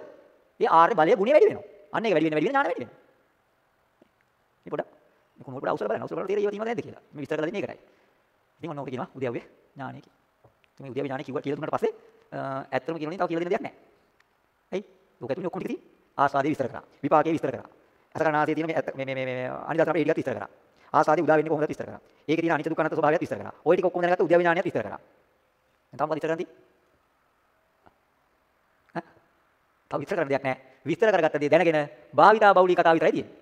Speaker 1: ඒ ආර්ය බලය ගුණය වැඩි වෙනවා. අන්න ඒක වැඩි වෙන වැඩි වෙන ඥාන වැඩි වෙනවා. මේ පොඩක් මේ කොහොමද පොඩක් අවසර බලන්න. අවසර බලලා තේරෙයිව තියෙනවද නැද්ද කියලා. මේ විස්තර කරලා දෙන්නේ ඒකටයි. ඉතින් ඔන්න ඔකට කියනවා උද්‍යව්වේ ඥානය කියලා. ඉතින් මේ උද්‍යව්වේ ඥානය කිව්වා කියලා දුන්නාට පස්සේ ඇත්තම කියනෝනේ තව කියලා දෙන්න දෙයක් නැහැ. හරි? ලෝකෙ තුනේ ඔක්කොම ටික තියෙන්නේ. ආස්වාදේ විස්තර කරා. විපාකේ විස්තර කරා. අසකනාසයේ තියෙන මේ මේ මේ මේ අනිදාසකට ඒ ටිකත් විස්තර කරා. ආස්වාදේ උදා වෙන්නේ කොහොමද විස්තර කරා. ඒකේ තියෙන අනිත්‍ය දුක්ඛ අනාත්ම ස්වභාවයත් විස්තර කරා. ওই ටික ඔක්කොම දැනගත්ත උද්‍යව ඥානයත් විස්තර කරා. දැන් තාම මොකද විස්තර කරන්නේ? ඈ? තව විස්තර කරන්න දෙයක් නැහැ. විස්තර කරගත්ත දේ දැනගෙන භාවිතා බෞලී කතාව විතරයි තියෙන්නේ.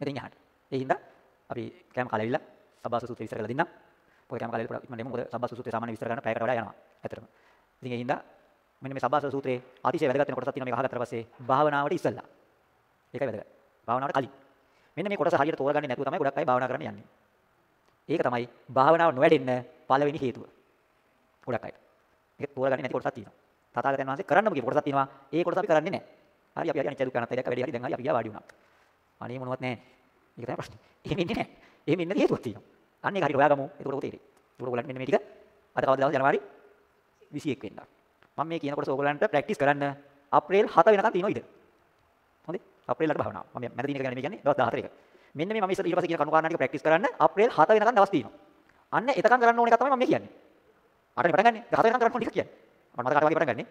Speaker 1: මෙතෙන් යහට. ඒ හින්දා අපි කැම කාලෙවිලා සබ්බාස සූත්‍රය විස්තර කරලා දෙන්නම්. ඔය කැම කාලෙවිල පොඩ්ඩක් ඉක්මනට මොකද සබ්බාස සූත්‍රය සාමාන්‍ය විස්තර කරන්න පැයකට වඩා යනවා. ඇත්තටම. ඉතින් ඒ හින්දා මෙන්න මේ සබ්බාස සූත්‍රයේ අතිශය වැදගත් වෙන කොටසක් තියෙනවා මේක අහගත්තට පස්සේ භාවනාවට ඉස්සෙල්ලා. ඒකයි වැදගත්. භාවනාවට කලින්. මෙන්න මේ කොටස හරියට තෝරගන්නේ නැතුව තමයි ගොඩක් අය භාවනා කරන්න යන්නේ. ඒක තමයි භාවනාව නොවැඩෙන්න පළවෙනි හේතුව. ගොඩක් අය. මේක තෝරගන්නේ නැති කොටසක් තියෙනවා. තථාගතයන් වහන්සේ කරන්නම කියපු කොටසක් තියෙනවා. ඒ කොටස අපි කරන්නේ නැහැ. හරි අපි හරි අනිත්‍ය දුක්ඛ අනාත්මය දැක්ක වැඩි හරි දැන් හරි අපි ගියා වාඩි වුණා. අනේ මොනවත් නැහැ. ඒක තමයි ප්‍රශ්නේ. එහෙම ඉන්නේ නැහැ. එහෙම ඉන්න හේතුවක් තියෙනවා. අන්න ඒක හරියට හොයාගමු. ඒක උඩ තේරෙයි. උඩ ඔයගලන්ට මෙන්න මේ ටික අද කවද දවස් ජනවාරි 21 වෙනිදා. මම මේ කියන කොටස ඔයගලන්ට ප්‍රැක්ටිස් කරන්න අප්‍රේල් 7 වෙනකන් තියෙනවා ඉතින්. හොඳේ? අප්‍රේල් 8 භාවනාව. මම මැද දිනක ගැන මේ කියන්නේ දවස් 14 එක. මෙන්න මේ මම ඉස්සර ඊට පස්සේ කියන කණු කාරණා ටික ප්‍රැක්ටිස් කරන්න අප්‍රේල් 7 වෙනකන් දවස් තියෙනවා. අන්න එතකන් කරන්න ඕන එක තමයි මම මේ කියන්නේ. 8 වෙනි පටන් ගන්න. 7 වෙනකන් කරන්න ඕන ටික කියන්නේ. මම මතක කාට වගේ පටන් ගන්නෙ.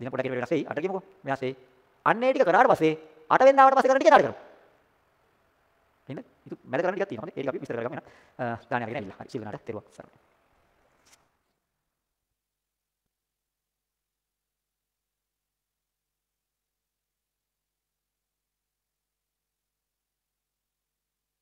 Speaker 1: දින පොඩක් වෙනස් වෙයි. 8 කියමුකෝ. වෙනස් වෙයි. අන්න ඒ ටික කරාට පස්සේ අට වෙනදාට පස්සේ කරන ටික නාඩ කරමු. එහෙනම් ඉතින් මැද කරන ටිකක් තියෙනවා. ඒක අපි විස්තර කරගමු එහෙනම්. දාන අරගෙන ඇවිල්ලා. හරි සිල් ගන්නට තෙරුවක් සරණයි.